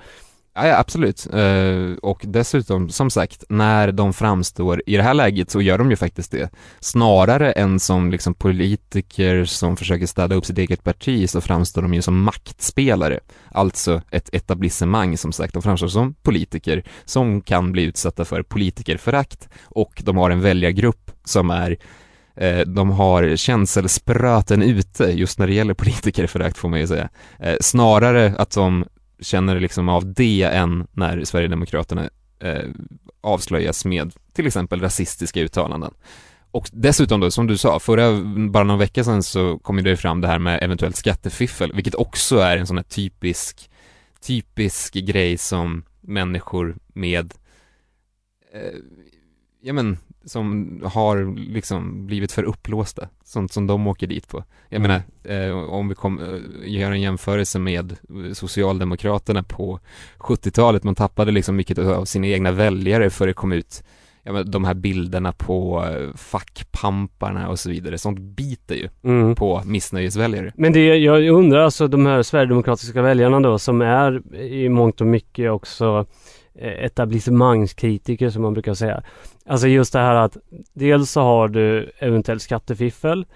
Ja, ja absolut. Eh, och dessutom, som sagt, när de framstår i det här läget så gör de ju faktiskt det. Snarare än som liksom politiker som försöker städa upp sitt eget parti så framstår de ju som maktspelare. Alltså ett etablissemang som sagt. De framstår som politiker som kan bli utsatta för politikerförakt och de har en väljargrupp som är eh, de har känselspröten ute just när det gäller politikerförakt får man ju säga. Eh, snarare att de känner liksom av det än när Sverigedemokraterna eh, avslöjas med till exempel rasistiska uttalanden. Och dessutom då, som du sa, förra, bara någon vecka sedan så kom ju det fram det här med eventuellt skattefiffel, vilket också är en sån här typisk, typisk grej som människor med, eh, ja men, som har liksom blivit för upplåsta, sånt som de åker dit på. Jag Mm. menar, eh, om vi kom, eh, gör en jämförelse med Socialdemokraterna på 70-talet, man tappade liksom mycket av sina egna väljare för det kom ut ja, men de här bilderna på eh, fackpamparna och så vidare, sånt biter ju Mm. på missnöjesväljare. Men det, jag undrar alltså de här sverigedemokratiska väljarna då som är i mångt och mycket också eh, Eh, etablissemangskritiker som man brukar säga. Alltså just det här att dels så har du eventuellt skattefiffel.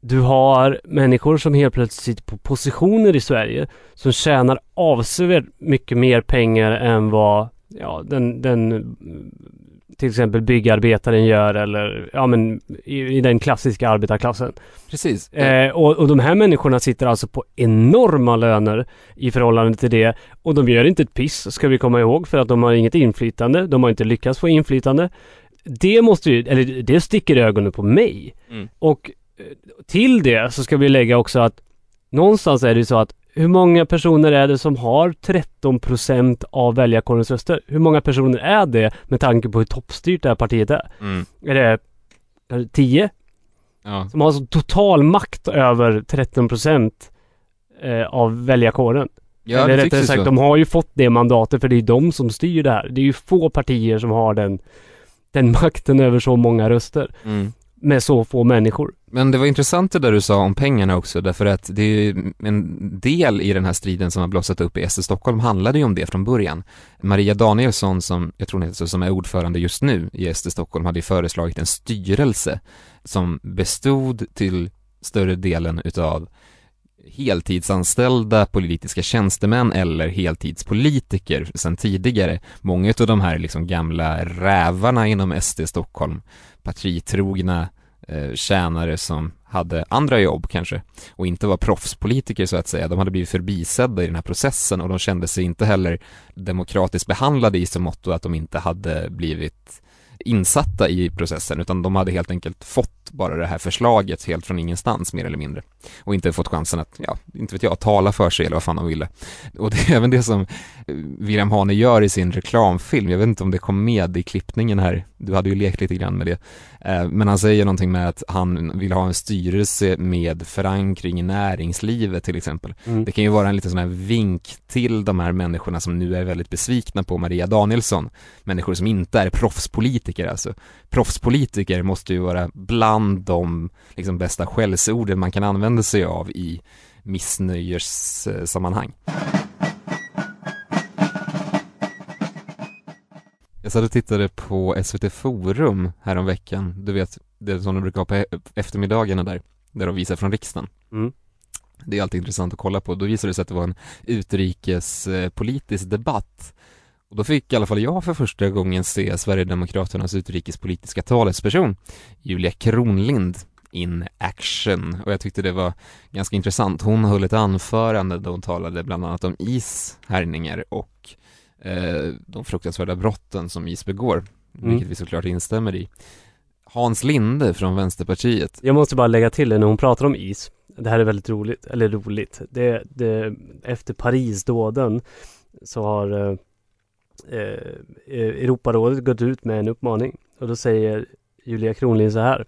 Du har människor som helt plötsligt sitter på positioner i Sverige som tjänar avsevärt mycket mer pengar än vad ja, den, den till exempel byggarbetaren gör eller ja men i, i den klassiska arbetarklassen. Precis. Eh, och, och de här människorna sitter alltså på enorma löner i förhållande till det. Och de gör inte ett piss, ska vi komma ihåg, för att de har inget inflytande. De har inte lyckats få inflytande. Det måste ju, eller det sticker i ögonen på mig. Mm. Och eh, till det så ska vi lägga också att någonstans är det så att hur många personer är det som har 13% av väljarkårens röster? Hur många personer är det med tanke på hur toppstyrt det här partiet är? Mm. Är det kanske 10? Ja. Som har så total makt över 13% eh, av väljarkåren. Ja, Eller rättare sagt, så. de har ju fått det mandatet för det är de som styr det här. Det är ju få partier som har den, den makten över så många röster. Mm. Med så få människor. Men det var intressant det där du sa om pengarna också, därför att det är ju en del i den här striden som har blossat upp i SD Stockholm handlade ju om det från början. Maria Danielsson, som jag tror hon heter så, som är ordförande just nu i SD Stockholm, hade ju föreslagit en styrelse som bestod till större delen utav heltidsanställda politiska tjänstemän eller heltidspolitiker sedan tidigare. Många av de här liksom gamla rävarna inom SD Stockholm, partitrogna eh, tjänare som hade andra jobb kanske och inte var proffspolitiker så att säga. De hade blivit förbisedda i den här processen och de kände sig inte heller demokratiskt behandlade i så mått att de inte hade blivit insatta i processen utan de hade helt enkelt fått bara det här förslaget helt från ingenstans mer eller mindre. Och inte fått chansen att, ja, inte vet jag, tala för sig eller vad fan de ville. Och det är även det som eh, William Hane gör i sin reklamfilm, jag vet inte om det kom med i klippningen här, du hade ju lekt lite grann med det, Eh, men han säger någonting med att han vill ha en styrelse med förankring i näringslivet till exempel. Mm. Det kan ju vara en liten sån här vink till de här människorna som nu är väldigt besvikna på Maria Danielsson. Människor som inte är proffspolitiker alltså. Proffspolitiker måste ju vara bland de liksom, bästa skällsorden man kan använda sig av i missnöjessammanhang. Jag satt och tittade på SVT Forum häromveckan, du vet, det som de brukar ha på e- eftermiddagarna där, där de visar från riksdagen. Mm. Det är alltid intressant att kolla på. Då visade det sig att det var en utrikespolitisk debatt. Och då fick i alla fall jag för första gången se Sverigedemokraternas utrikespolitiska talesperson, Julia Kronlind, in action. Och jag tyckte det var ganska intressant. Hon höll ett anförande där hon talade bland annat om ishärjningar och eh, de fruktansvärda brotten som is begår, Mm. vilket vi såklart instämmer i. Hans Linde från Vänsterpartiet. Jag måste bara lägga till det när hon pratar om is. Det här är väldigt roligt, eller roligt. Det, det, efter Parisdåden så har eh, eh, Europarådet gått ut med en uppmaning. Och då säger Julia Kronlid så här.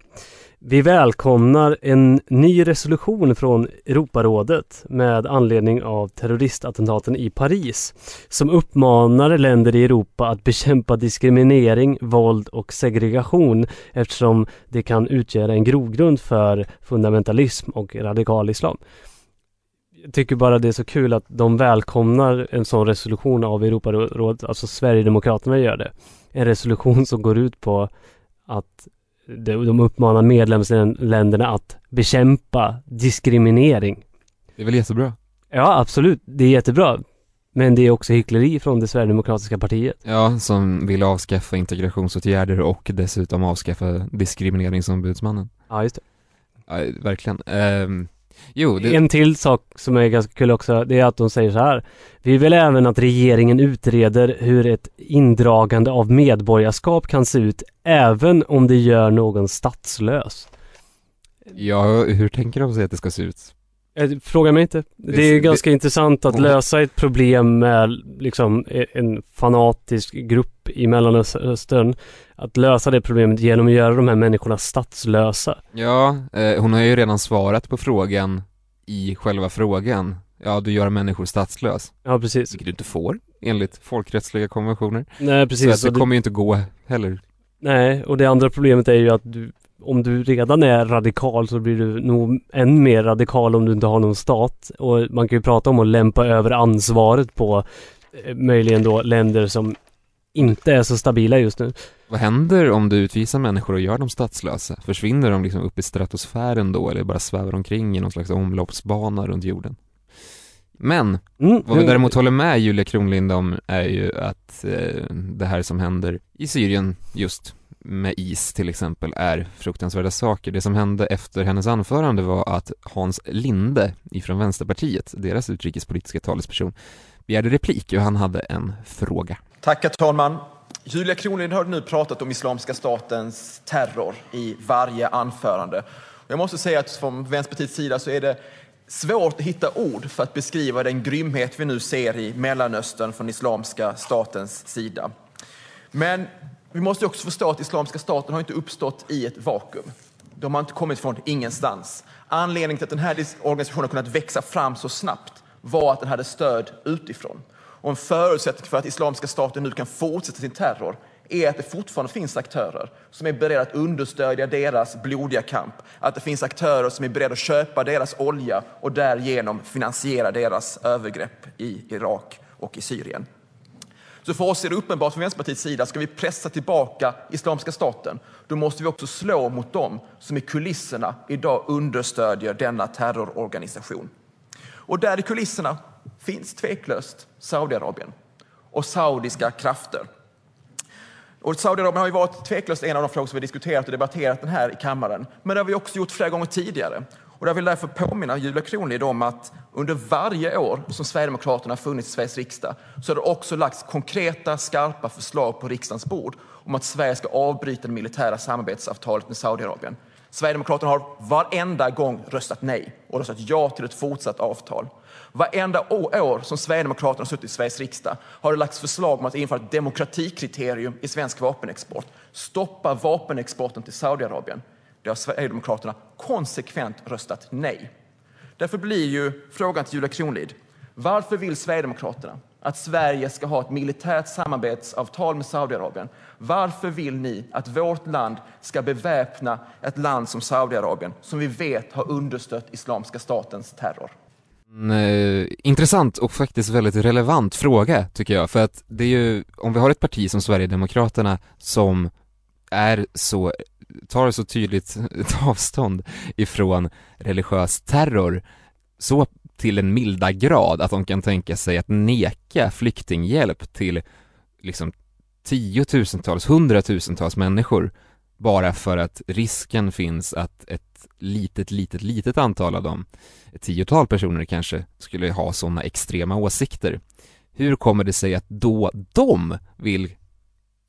Vi välkomnar en ny resolution från Europarådet med anledning av terroristattentaten i Paris som uppmanar länder i Europa att bekämpa diskriminering, våld och segregation eftersom det kan utgöra en grogrund för fundamentalism och radikal islam. Jag tycker bara det är så kul att de välkomnar en sån resolution av Europarådet, alltså Sverigedemokraterna gör det. En resolution som går ut på att de uppmanar medlemsländerna att bekämpa diskriminering. Det är väl jättebra? Ja, absolut. Det är jättebra. Men det är också hyckleri från det Sverigedemokratiska partiet. Ja, som vill avskaffa integrationsåtgärder och dessutom avskaffa diskrimineringsombudsmannen. Ja, just det. Ja, verkligen. Ehm, jo, det... En till sak som är ganska kul också, det är att de säger så här. Vi vill även att regeringen utreder hur ett indragande av medborgarskap kan se ut, även om det gör någon statslös. Ja, hur tänker de sig att det ska se ut? Eh, Fråga mig inte. Det är Det- ganska intressant att Mm. lösa ett problem med liksom e- en fanatisk grupp i Mellanöstern. Att lösa det problemet genom att göra de här människorna statslösa. Ja, eh, hon har ju redan svarat på frågan i själva frågan. Ja, du gör människor statslös. Ja, precis. Vilket du inte får, enligt folkrättsliga konventioner. Nej, precis. Så att Så det det- kommer ju inte gå heller. Nej, och det andra problemet är ju att du, om du redan är radikal så blir du nog än mer radikal om du inte har någon stat. Och man kan ju prata om att lämpa över ansvaret på eh, möjligen då länder som inte är så stabila just nu. Vad händer om du utvisar människor och gör dem statslösa? Försvinner de liksom upp i stratosfären då eller bara svävar omkring i någon slags omloppsbana runt jorden? Men, Mm, vad vi däremot håller med Julia Kronlind om är ju att eh, det här som händer i Syrien just med is till exempel är fruktansvärda saker. Det som hände efter hennes anförande var att Hans Linde ifrån Vänsterpartiet, deras utrikespolitiska talesperson, begärde replik och han hade en fråga. Tack herr talman. Julia Kronlid har nu pratat om Islamiska statens terror i varje anförande. Jag måste säga att från Vänsterpartiets sida så är det svårt att hitta ord för att beskriva den grymhet vi nu ser i Mellanöstern från Islamiska statens sida. Men vi måste också förstå att Islamiska staten har inte uppstått i ett vakuum. De har inte kommit från ingenstans. Anledningen till att den här organisationen har kunnat växa fram så snabbt var att den hade stöd utifrån. Och en förutsättning för att Islamiska staten nu kan fortsätta sin terror är att det fortfarande finns aktörer som är beredda att understödja deras blodiga kamp. Att det finns aktörer som är beredda att köpa deras olja och därigenom finansiera deras övergrepp i Irak och i Syrien. Så för oss är det uppenbart från Vänsterpartiets sida, ska vi pressa tillbaka Islamiska staten, då måste vi också slå mot dem som i kulisserna idag understödjer denna terrororganisation. Och där i kulisserna finns tveklöst Saudiarabien och saudiska krafter. Och Saudiarabien har ju varit tveklöst en av de frågor som vi diskuterat och debatterat den här i kammaren. Men det har vi också gjort flera gånger tidigare. Och jag vill därför påminna Julia Kronlid om att under varje år som Sverigedemokraterna har funnits i Sveriges riksdag så har det också lagts konkreta, skarpa förslag på riksdagens bord om att Sverige ska avbryta det militära samarbetsavtalet med Saudiarabien. Sverigedemokraterna har varenda gång röstat nej och röstat ja till ett fortsatt avtal. Varenda år som Sverigedemokraterna har suttit i Sveriges riksdag har det lagts förslag om att införa ett demokratikriterium i svensk vapenexport. Stoppa vapenexporten till Saudiarabien. Det har Sverigedemokraterna konsekvent röstat nej. Därför blir ju frågan till Julia Kronlid, varför vill Sverigedemokraterna att Sverige ska ha ett militärt samarbetsavtal med Saudiarabien? Varför vill ni att vårt land ska beväpna ett land som Saudiarabien som vi vet har understött Islamiska statens terror? En, eh, intressant och faktiskt väldigt relevant fråga tycker jag, för att det är ju, om vi har ett parti som Sverigedemokraterna som är så, tar så tydligt (laughs) avstånd ifrån religiös terror, så till en milda grad att de kan tänka sig att neka flyktinghjälp till liksom tiotusentals, hundratusentals människor bara för att risken finns att ett litet, litet, litet antal av dem, ett tiotal personer kanske, skulle ha sådana extrema åsikter. Hur kommer det sig att då de vill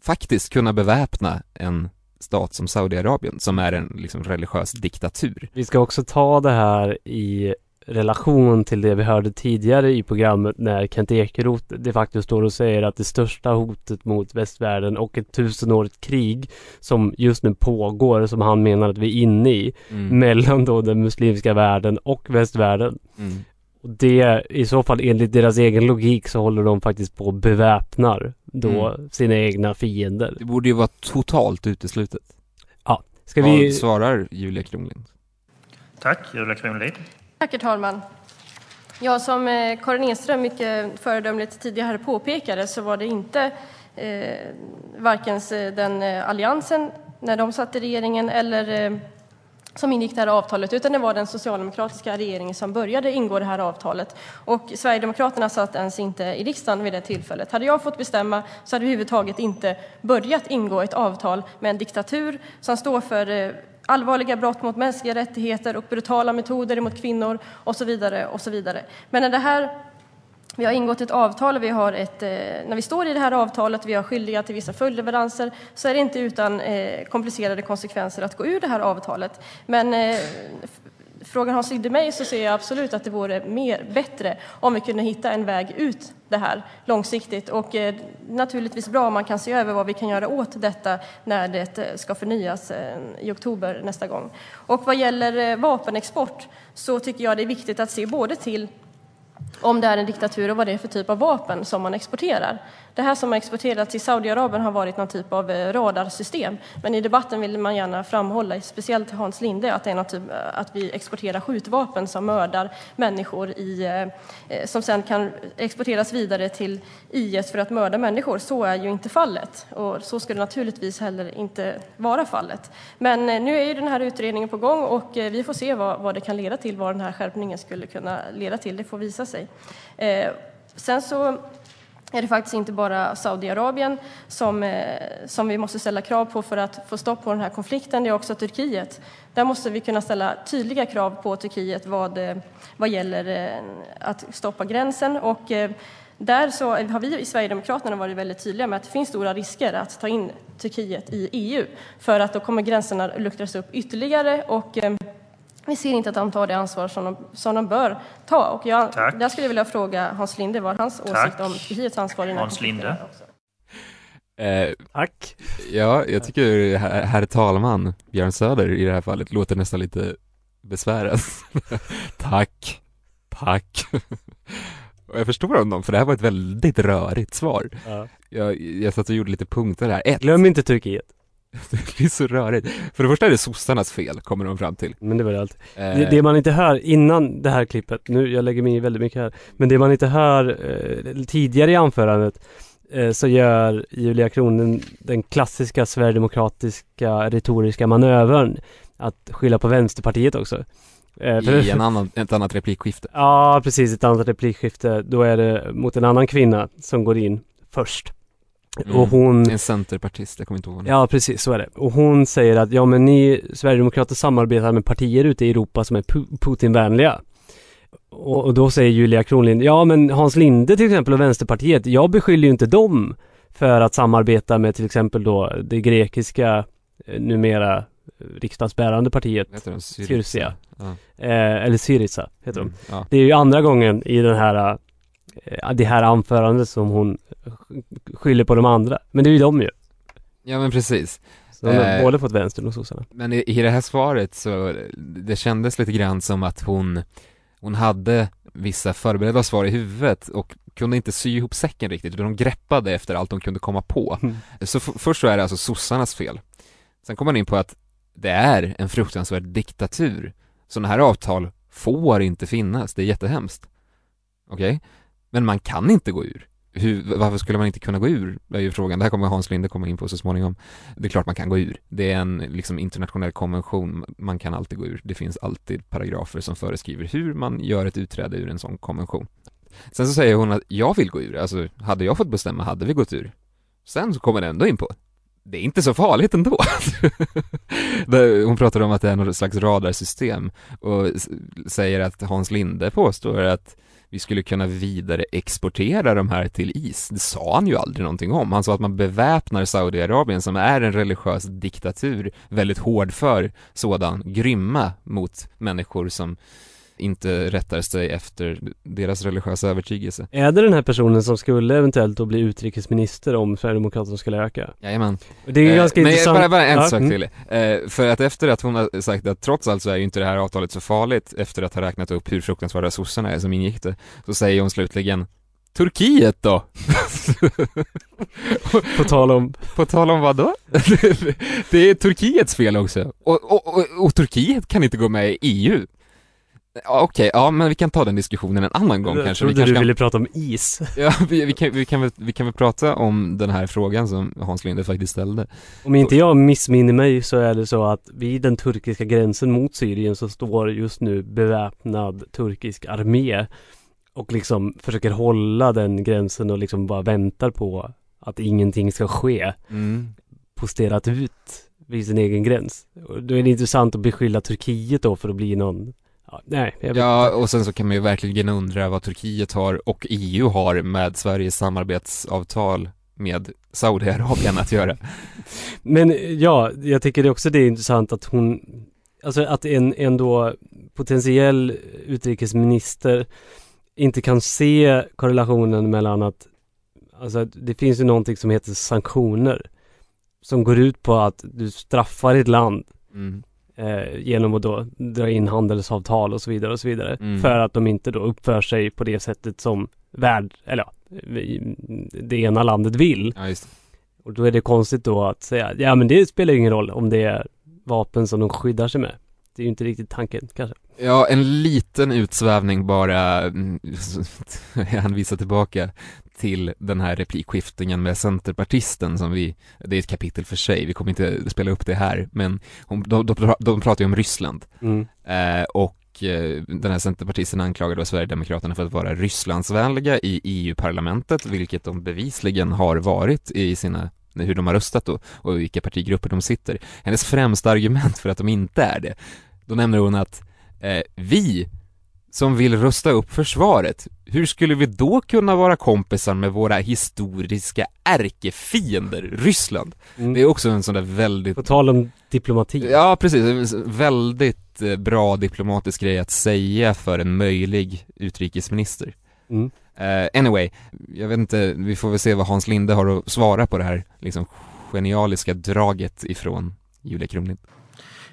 faktiskt kunna beväpna en stat som Saudiarabien, som är en liksom religiös diktatur? Vi ska också ta det här i relation till det vi hörde tidigare i programmet när Kent Ekeroth de facto står och säger att det största hotet mot västvärlden och ett tusenårigt krig som just nu pågår, som han menar att vi är inne i, Mm. mellan då den muslimska världen och västvärlden. Mm. Och det, i så fall enligt deras egen logik så håller de faktiskt på och beväpnar då Mm. sina egna fiender. Det borde ju vara totalt uteslutet. Ja, ska vi... Vad svarar Julia Kronlind? Tack, Julia Kronlid. Tack herr talman. Ja, som eh, Karin Enström mycket föredömligt tidigare påpekade så var det inte eh, varken den eh, alliansen när de satt i regeringen eller eh, som ingick det här avtalet, utan det var den socialdemokratiska regeringen som började ingå det här avtalet. Och Sverigedemokraterna satt ens inte i riksdagen vid det tillfället. Hade jag fått bestämma så hade vi överhuvudtaget inte börjat ingå ett avtal med en diktatur eh, allvarliga brott mot mänskliga rättigheter och brutala metoder mot kvinnor och så vidare och så vidare. Men när det här vi har ingått ett avtal och vi har ett, eh, när vi står i det här avtalet, vi är skyldiga till vissa följdleveranser, så är det inte utan eh, komplicerade konsekvenser att gå ur det här avtalet. Eh, Frågar Hans Linde mig så ser jag absolut att det vore mer, bättre om vi kunde hitta en väg ut det här långsiktigt och eh, naturligtvis bra om man kan se över vad vi kan göra åt detta när det eh, ska förnyas eh, i oktober nästa gång. Och vad gäller eh, vapenexport så tycker jag det är viktigt att se både till om det är en diktatur och vad det är för typ av vapen som man exporterar. Det här som har exporterats till Saudiarabien har varit någon typ av eh, radarsystem. Men i debatten vill man gärna framhålla, speciellt Hans Linde, att, det är någon typ, eh, att vi exporterar skjutvapen som mördar människor i, eh, som sen kan exporteras vidare till IS för att mörda människor. Så är ju inte fallet och så ska det naturligtvis heller inte vara fallet. Men nu är ju den här utredningen på gång och vi får se vad, vad det kan leda till, vad den här skärpningen skulle kunna leda till. Det får visa sig. Är det faktiskt inte bara Saudiarabien som, eh, som vi måste ställa krav på för att få stopp på den här konflikten, det är också Turkiet. Där måste vi kunna ställa tydliga krav på Turkiet vad, eh, vad gäller eh, att stoppa gränsen. Och där så har vi i Sverigedemokraterna varit väldigt tydliga med att det finns stora risker att ta in Turkiet i EU för att då kommer gränserna luckras upp ytterligare och vi ser inte att de tar det ansvar som de, som de bör ta. Och jag, där skulle jag vilja fråga Hans Linde vad hans Tack. åsikt om Turkiets ansvar i den här Hans Linde. Eh, Tack. Ja, jag tycker herr, herr talman, Björn Söder i det här fallet, låter nästan lite besvärad. (laughs) Tack. Tack. Och jag förstår honom, för det här var ett väldigt rörigt svar. Ja. Jag, jag satt och gjorde lite punkter här. Ett. Glöm inte Turkiet. (laughs) det blir så rörigt. För det första är det sossarnas fel, kommer de fram till. Men det var det allt. Eh. Det, det, man inte hör innan det här klippet, nu jag lägger mig i väldigt mycket här, men det man inte hör eh, tidigare i anförandet eh, så gör Julia Kronen den klassiska sverigedemokratiska retoriska manövern att skylla på Vänsterpartiet också. Eh, I en annan, ett annat replikskifte. (laughs) Ja, precis, ett annat replikskifte. Då är det mot en annan kvinna som går in först. Mm. Och hon... En centerpartist, jag kommer inte ihåg Ja precis, så är det. Och hon säger att ja men ni Sverigedemokrater samarbetar med partier ute i Europa som är Putinvänliga. Och, och då säger Julia Kronlind, ja men Hans Linde till exempel och Vänsterpartiet, jag beskyller ju inte dem för att samarbeta med till exempel då det grekiska eh, numera riksdagsbärande partiet Syriza. Ja. Eh, eller Syriza heter mm, de. Ja. Det är ju andra gången i den här eh, det här anförandet som hon skyller på de andra. Men det är ju de ju. Ja men precis. Så de har eh, både fått vänstern och sossarna. Men i, i det här svaret så, det kändes lite grann som att hon, hon hade vissa förberedda svar i huvudet och kunde inte sy ihop säcken riktigt utan de greppade efter allt de kunde komma på. Mm. Så först så är det alltså sossarnas fel. Sen kommer man in på att det är en fruktansvärd diktatur. Sådana här avtal får inte finnas, det är jättehemskt. Okej? Okay? Men man kan inte gå ur hur, varför skulle man inte kunna gå ur? Det är ju frågan, det här kommer Hans Linde komma in på så småningom. Det är klart man kan gå ur. Det är en liksom internationell konvention, man kan alltid gå ur. Det finns alltid paragrafer som föreskriver hur man gör ett utträde ur en sån konvention. Sen så säger hon att jag vill gå ur, alltså hade jag fått bestämma hade vi gått ur. Sen så kommer det ändå in på, det är inte så farligt ändå. (laughs) Hon pratar om att det är något slags radarsystem och säger att Hans Linde påstår att vi skulle kunna vidare exportera de här till is. Det sa han ju aldrig någonting om. Han sa att man beväpnar Saudiarabien som är en religiös diktatur, väldigt hård för sådan, grymma mot människor som inte rättar sig efter deras religiösa övertygelse. Är det den här personen som skulle eventuellt då bli utrikesminister om Sverigedemokraterna skulle öka? Jajamän. Det är eh, ganska men intressant. Men bara, bara en ja. sak till. Eh, för att efter att hon har sagt att trots allt så är ju inte det här avtalet så farligt, efter att ha räknat upp hur fruktansvärda sossarna är som ingick det, så säger hon slutligen Turkiet då? (laughs) på tal om... På tal om vad då? (laughs) det är Turkiets fel också. Och, och, och, och Turkiet kan inte gå med i EU. Okej, okay, ja men vi kan ta den diskussionen en annan gång jag kanske. Jag trodde vi du ville prata om is. (laughs) Ja, vi, vi, kan, vi, kan väl, vi kan väl prata om den här frågan som Hans Linde faktiskt ställde. Om inte jag missminner mig så är det så att vid den turkiska gränsen mot Syrien så står just nu beväpnad turkisk armé och liksom försöker hålla den gränsen och liksom bara väntar på att ingenting ska ske. Mm. Posterat ut vid sin egen gräns. Då är det intressant att beskylla Turkiet då för att bli någon Ja, nej, ja, och sen så kan man ju verkligen undra vad Turkiet har och EU har med Sveriges samarbetsavtal med Saudiarabien att göra. (laughs) Men ja, jag tycker det också det är intressant att hon Alltså att en, en då potentiell utrikesminister inte kan se korrelationen mellan att Alltså det finns ju någonting som heter sanktioner Som går ut på att du straffar ett land Mm. Eh, Genom att då dra in handelsavtal och så vidare och så vidare. Mm. För att de inte då uppför sig på det sättet som värld, eller ja, det ena landet vill. Ja, just det. Och då är det konstigt då att säga, ja men det spelar ju ingen roll om det är vapen som de skyddar sig med. Det är ju inte riktigt tanken kanske. Ja, en liten utsvävning bara, mm, (laughs) jag hänvisar tillbaka till den här replikskiftningen med centerpartisten som vi, det är ett kapitel för sig, vi kommer inte spela upp det här, men hon, de, de, de pratar ju om Ryssland. Mm. Eh, och eh, den här centerpartisten anklagade Sverigedemokraterna för att vara Rysslandsvänliga i EU-parlamentet, vilket de bevisligen har varit i sina hur de har röstat då och vilka partigrupper de sitter. Hennes främsta argument för att de inte är det, då nämner hon att eh, vi som vill rusta upp försvaret, hur skulle vi då kunna vara kompisar med våra historiska ärkefiender, Ryssland? Mm. Det är också en sån där väldigt På tal om diplomati Ja, precis. Väldigt eh, bra diplomatisk grej att säga för en möjlig utrikesminister. Mm. Eh, anyway, jag vet inte, vi får väl se vad Hans Linde har att svara på det här liksom genialiska draget ifrån Julia Kronlind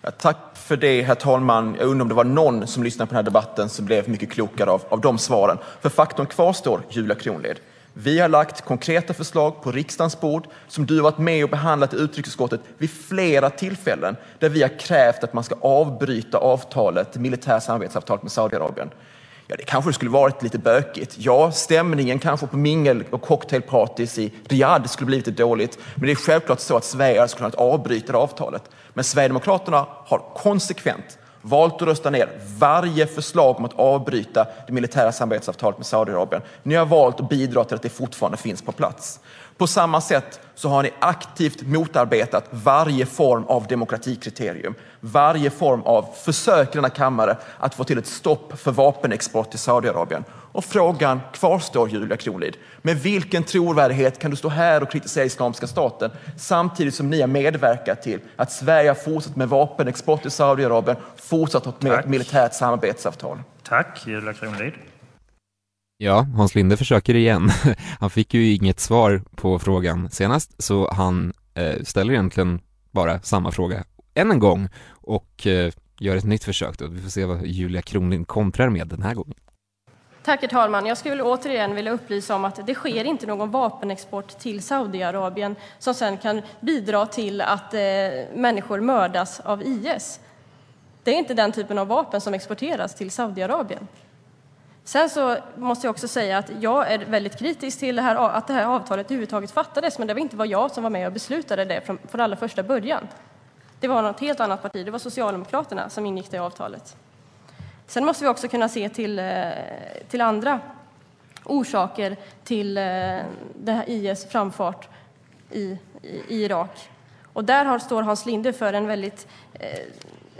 herr talman. Jag undrar om det var någon som lyssnade på den här debatten som blev mycket klokare av, av de svaren. För faktum kvarstår, Julia Kronlid. Vi har lagt konkreta förslag på riksdagens bord som du har varit med och behandlat i utrikesutskottet vid flera tillfällen där vi har krävt att man ska avbryta avtalet, det militära samarbetsavtalet med Saudiarabien. Ja, det kanske skulle varit lite bökigt. Ja, stämningen kanske på mingel och cocktailpartys i Riyadh skulle blivit lite dåligt. Men det är självklart så att Sverige skulle kunnat avbryta avtalet. Men Sverigedemokraterna har konsekvent valt att rösta ner varje förslag om att avbryta det militära samarbetsavtalet med Saudiarabien. Ni har valt att bidra till att det fortfarande finns på plats. På samma sätt så har ni aktivt motarbetat varje form av demokratikriterium, varje form av försök i denna kammare att få till ett stopp för vapenexport till Saudiarabien. Och frågan kvarstår, Julia Kronlid. Med vilken trovärdighet kan du stå här och kritisera Islamiska staten samtidigt som ni har medverkat till att Sverige har fortsatt med vapenexport till Saudiarabien, fortsatt med ett militärt samarbetsavtal? Ja, Hans Linde försöker igen. (laughs) Han fick ju inget svar på frågan senast, så han eh, ställer egentligen bara samma fråga än en gång och eh, gör ett nytt försök då. Vi får se vad Julia Kronlind kontrar med den här gången. Tack herr talman. Jag skulle återigen vilja upplysa om att det sker inte någon vapenexport till Saudiarabien som sen kan bidra till att eh, människor mördas av IS. Det är inte den typen av vapen som exporteras till Saudiarabien. Sen så måste jag också säga att jag är väldigt kritisk till det här, att det här avtalet överhuvudtaget fattades, men det var inte var jag som var med och beslutade det från, från allra första början. Det var något helt annat parti, det var Socialdemokraterna som ingick det avtalet. Sen måste vi också kunna se till, eh, till andra orsaker till eh, det här IS framfart i, i, i Irak. Och där har, står Hans Linde för en väldigt eh,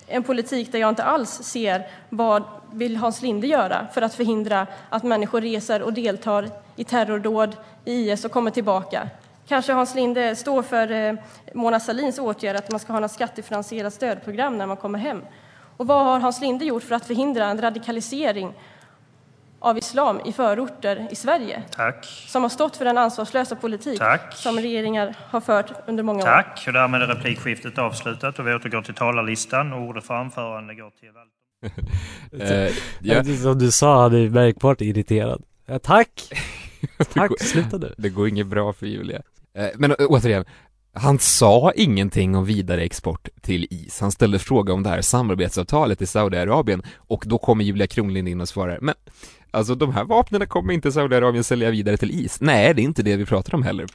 en politik där jag inte alls ser vad Hans Linde vill göra för att förhindra att människor reser och deltar i terrordåd i IS och kommer tillbaka. Kanske Hans Linde står för eh, Mona Sahlins åtgärd att man ska ha något skattefinansierat stödprogram när man kommer hem. Och vad har Hans Linde gjort för att förhindra en radikalisering av islam i förorter i Sverige? Tack. Som har stått för den ansvarslösa politik Tack. som regeringar har fört under många år. Tack. Och därmed är replikskiftet avslutat och vi återgår till talarlistan. Och ordet för anförande går till Walter. (laughs) Eh, ja. Som du sa, han är märkbart irriterad. Ja, tack! (laughs) Det Tack, går- sluta nu. Det går inget bra för Julia. Eh, Men återigen, han sa ingenting om vidare export till is. Han ställde fråga om det här samarbetsavtalet i Saudiarabien och då kommer Julia Kronlind in och svarar, men alltså de här vapnen kommer inte Saudiarabien sälja vidare till is. Nej, det är inte det vi pratar om heller.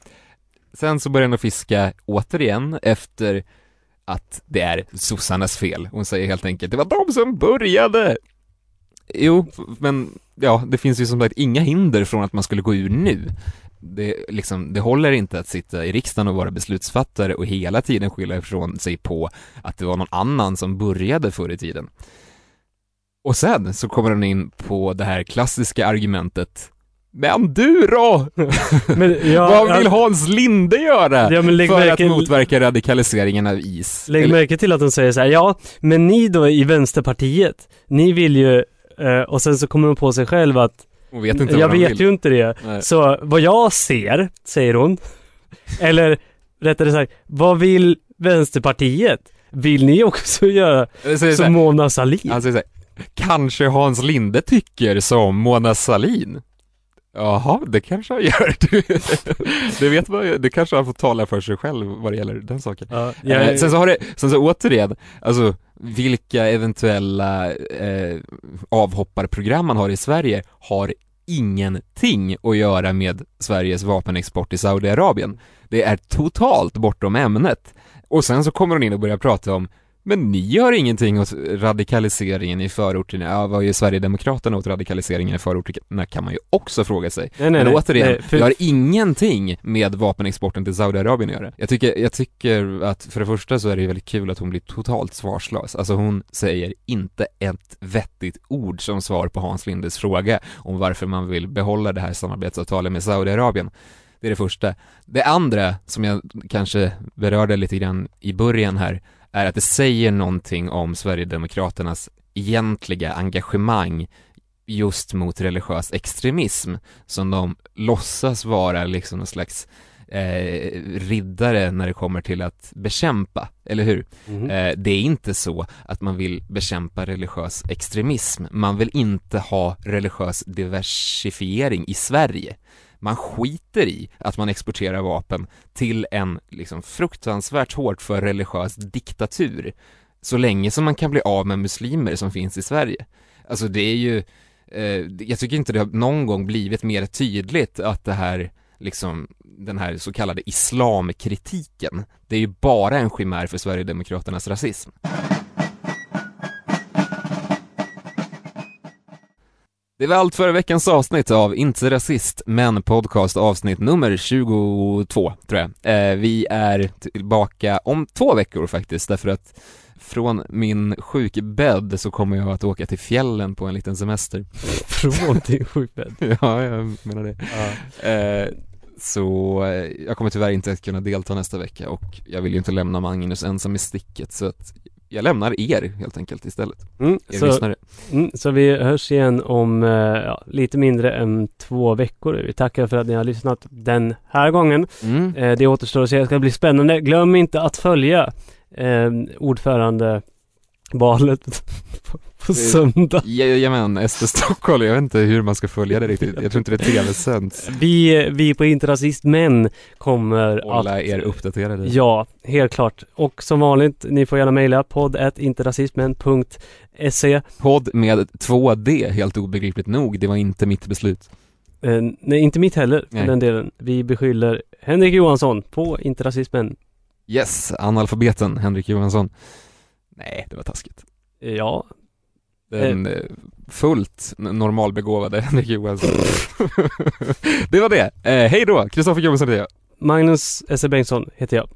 Sen så börjar hon fiska återigen efter att det är sossarnas fel. Hon säger helt enkelt, det var de som började! Jo, men ja, det finns ju som sagt inga hinder från att man skulle gå ur nu. Det, liksom, det håller inte att sitta i riksdagen och vara beslutsfattare och hela tiden skylla ifrån sig på att det var någon annan som började förr i tiden. Och sen så kommer hon in på det här klassiska argumentet Men du då? (laughs) Men, ja, (laughs) Vad vill Hans Linde göra Ja, för märke- att motverka radikaliseringen av is? Lägg Eller- märke till att de säger så här, ja, men ni då i Vänsterpartiet, ni vill ju, eh, och sen så kommer de på sig själv att Hon vet inte Jag vet vill. ju inte det. Nej. Så vad jag ser, säger hon, (laughs) eller rättare sagt, vad vill Vänsterpartiet? Vill ni också göra som Mona Sahlin? Han säger så kanske Hans Linde tycker som Mona Sahlin? Jaha, det kanske han gör. (laughs) Det vet man det kanske han får tala för sig själv vad det gäller den saken. Ja, jag- Eh, sen så har det, sen så återigen, alltså vilka eventuella eh, avhopparprogram man har i Sverige har ingenting att göra med Sveriges vapenexport till Saudiarabien. Det är totalt bortom ämnet. Och sen så kommer hon in och börjar prata om men ni gör ingenting åt radikaliseringen i förorterna. Ja, vad gör Sverigedemokraterna åt radikaliseringen i förorterna kan man ju också fråga sig. Nej, nej, Men återigen, Nej, för- det har ingenting med vapenexporten till Saudiarabien att göra. Jag tycker, jag tycker att för det första så är det ju väldigt kul att hon blir totalt svarslös. Alltså hon säger inte ett vettigt ord som svar på Hans Lindes fråga om varför man vill behålla det här samarbetsavtalet med Saudiarabien. Det är det första. Det andra, som jag kanske berörde lite grann i början här, är att det säger någonting om Sverigedemokraternas egentliga engagemang just mot religiös extremism som de låtsas vara liksom någon slags eh, riddare när det kommer till att bekämpa, eller hur? Mhm. Eh, det är inte så att man vill bekämpa religiös extremism, man vill inte ha religiös diversifiering i Sverige. Man skiter i att man exporterar vapen till en liksom fruktansvärt hårt för religiös diktatur så länge som man kan bli av med muslimer som finns i Sverige. Alltså det är ju, eh, jag tycker inte det har någon gång blivit mer tydligt att det här liksom den här så kallade islamkritiken, det är ju bara en chimär för Sverigedemokraternas rasism. Det var allt för veckans avsnitt av Inte rasist, men podcast avsnitt nummer 22, tror jag. Eh, vi är tillbaka om två veckor faktiskt, därför att från min sjukbädd så kommer jag att åka till fjällen på en liten semester. (laughs) Från din sjukbädd? (laughs) ja, jag menar det. Eh, så eh, jag kommer tyvärr inte att kunna delta nästa vecka och jag vill ju inte lämna Magnus ensam i sticket så att jag lämnar er helt enkelt istället. Mm, er så, lyssnare. mm, så vi hörs igen om eh, ja, lite mindre än två veckor. Vi tackar för att ni har lyssnat den här gången. Mm. Eh, det återstår att se, det ska bli spännande. Glöm inte att följa eh, ordförandevalet (laughs) på, på söndag. Jajamän, SD Stockholm, jag vet inte hur man ska följa det riktigt. Jag tror inte det är tv-sänt. Vi, vi på Inte Men kommer Hålla att er uppdaterade. Ja, helt klart. Och som vanligt, ni får gärna mejla podd.interasismen.se Podd med 2D, helt obegripligt nog. Det var inte mitt beslut. eh, Nej, inte mitt heller för den delen. Vi beskyller Henrik Johansson på Inte Rasismen. Yes, analfabeten Henrik Johansson. Nej, det var taskigt. Ja. Den eh, fullt n- normalbegåvade (laughs) Henrik Johansson. det var det. Eh, hej då, Kristoffer Johansson heter jag. Magnus S. Bengtsson heter jag.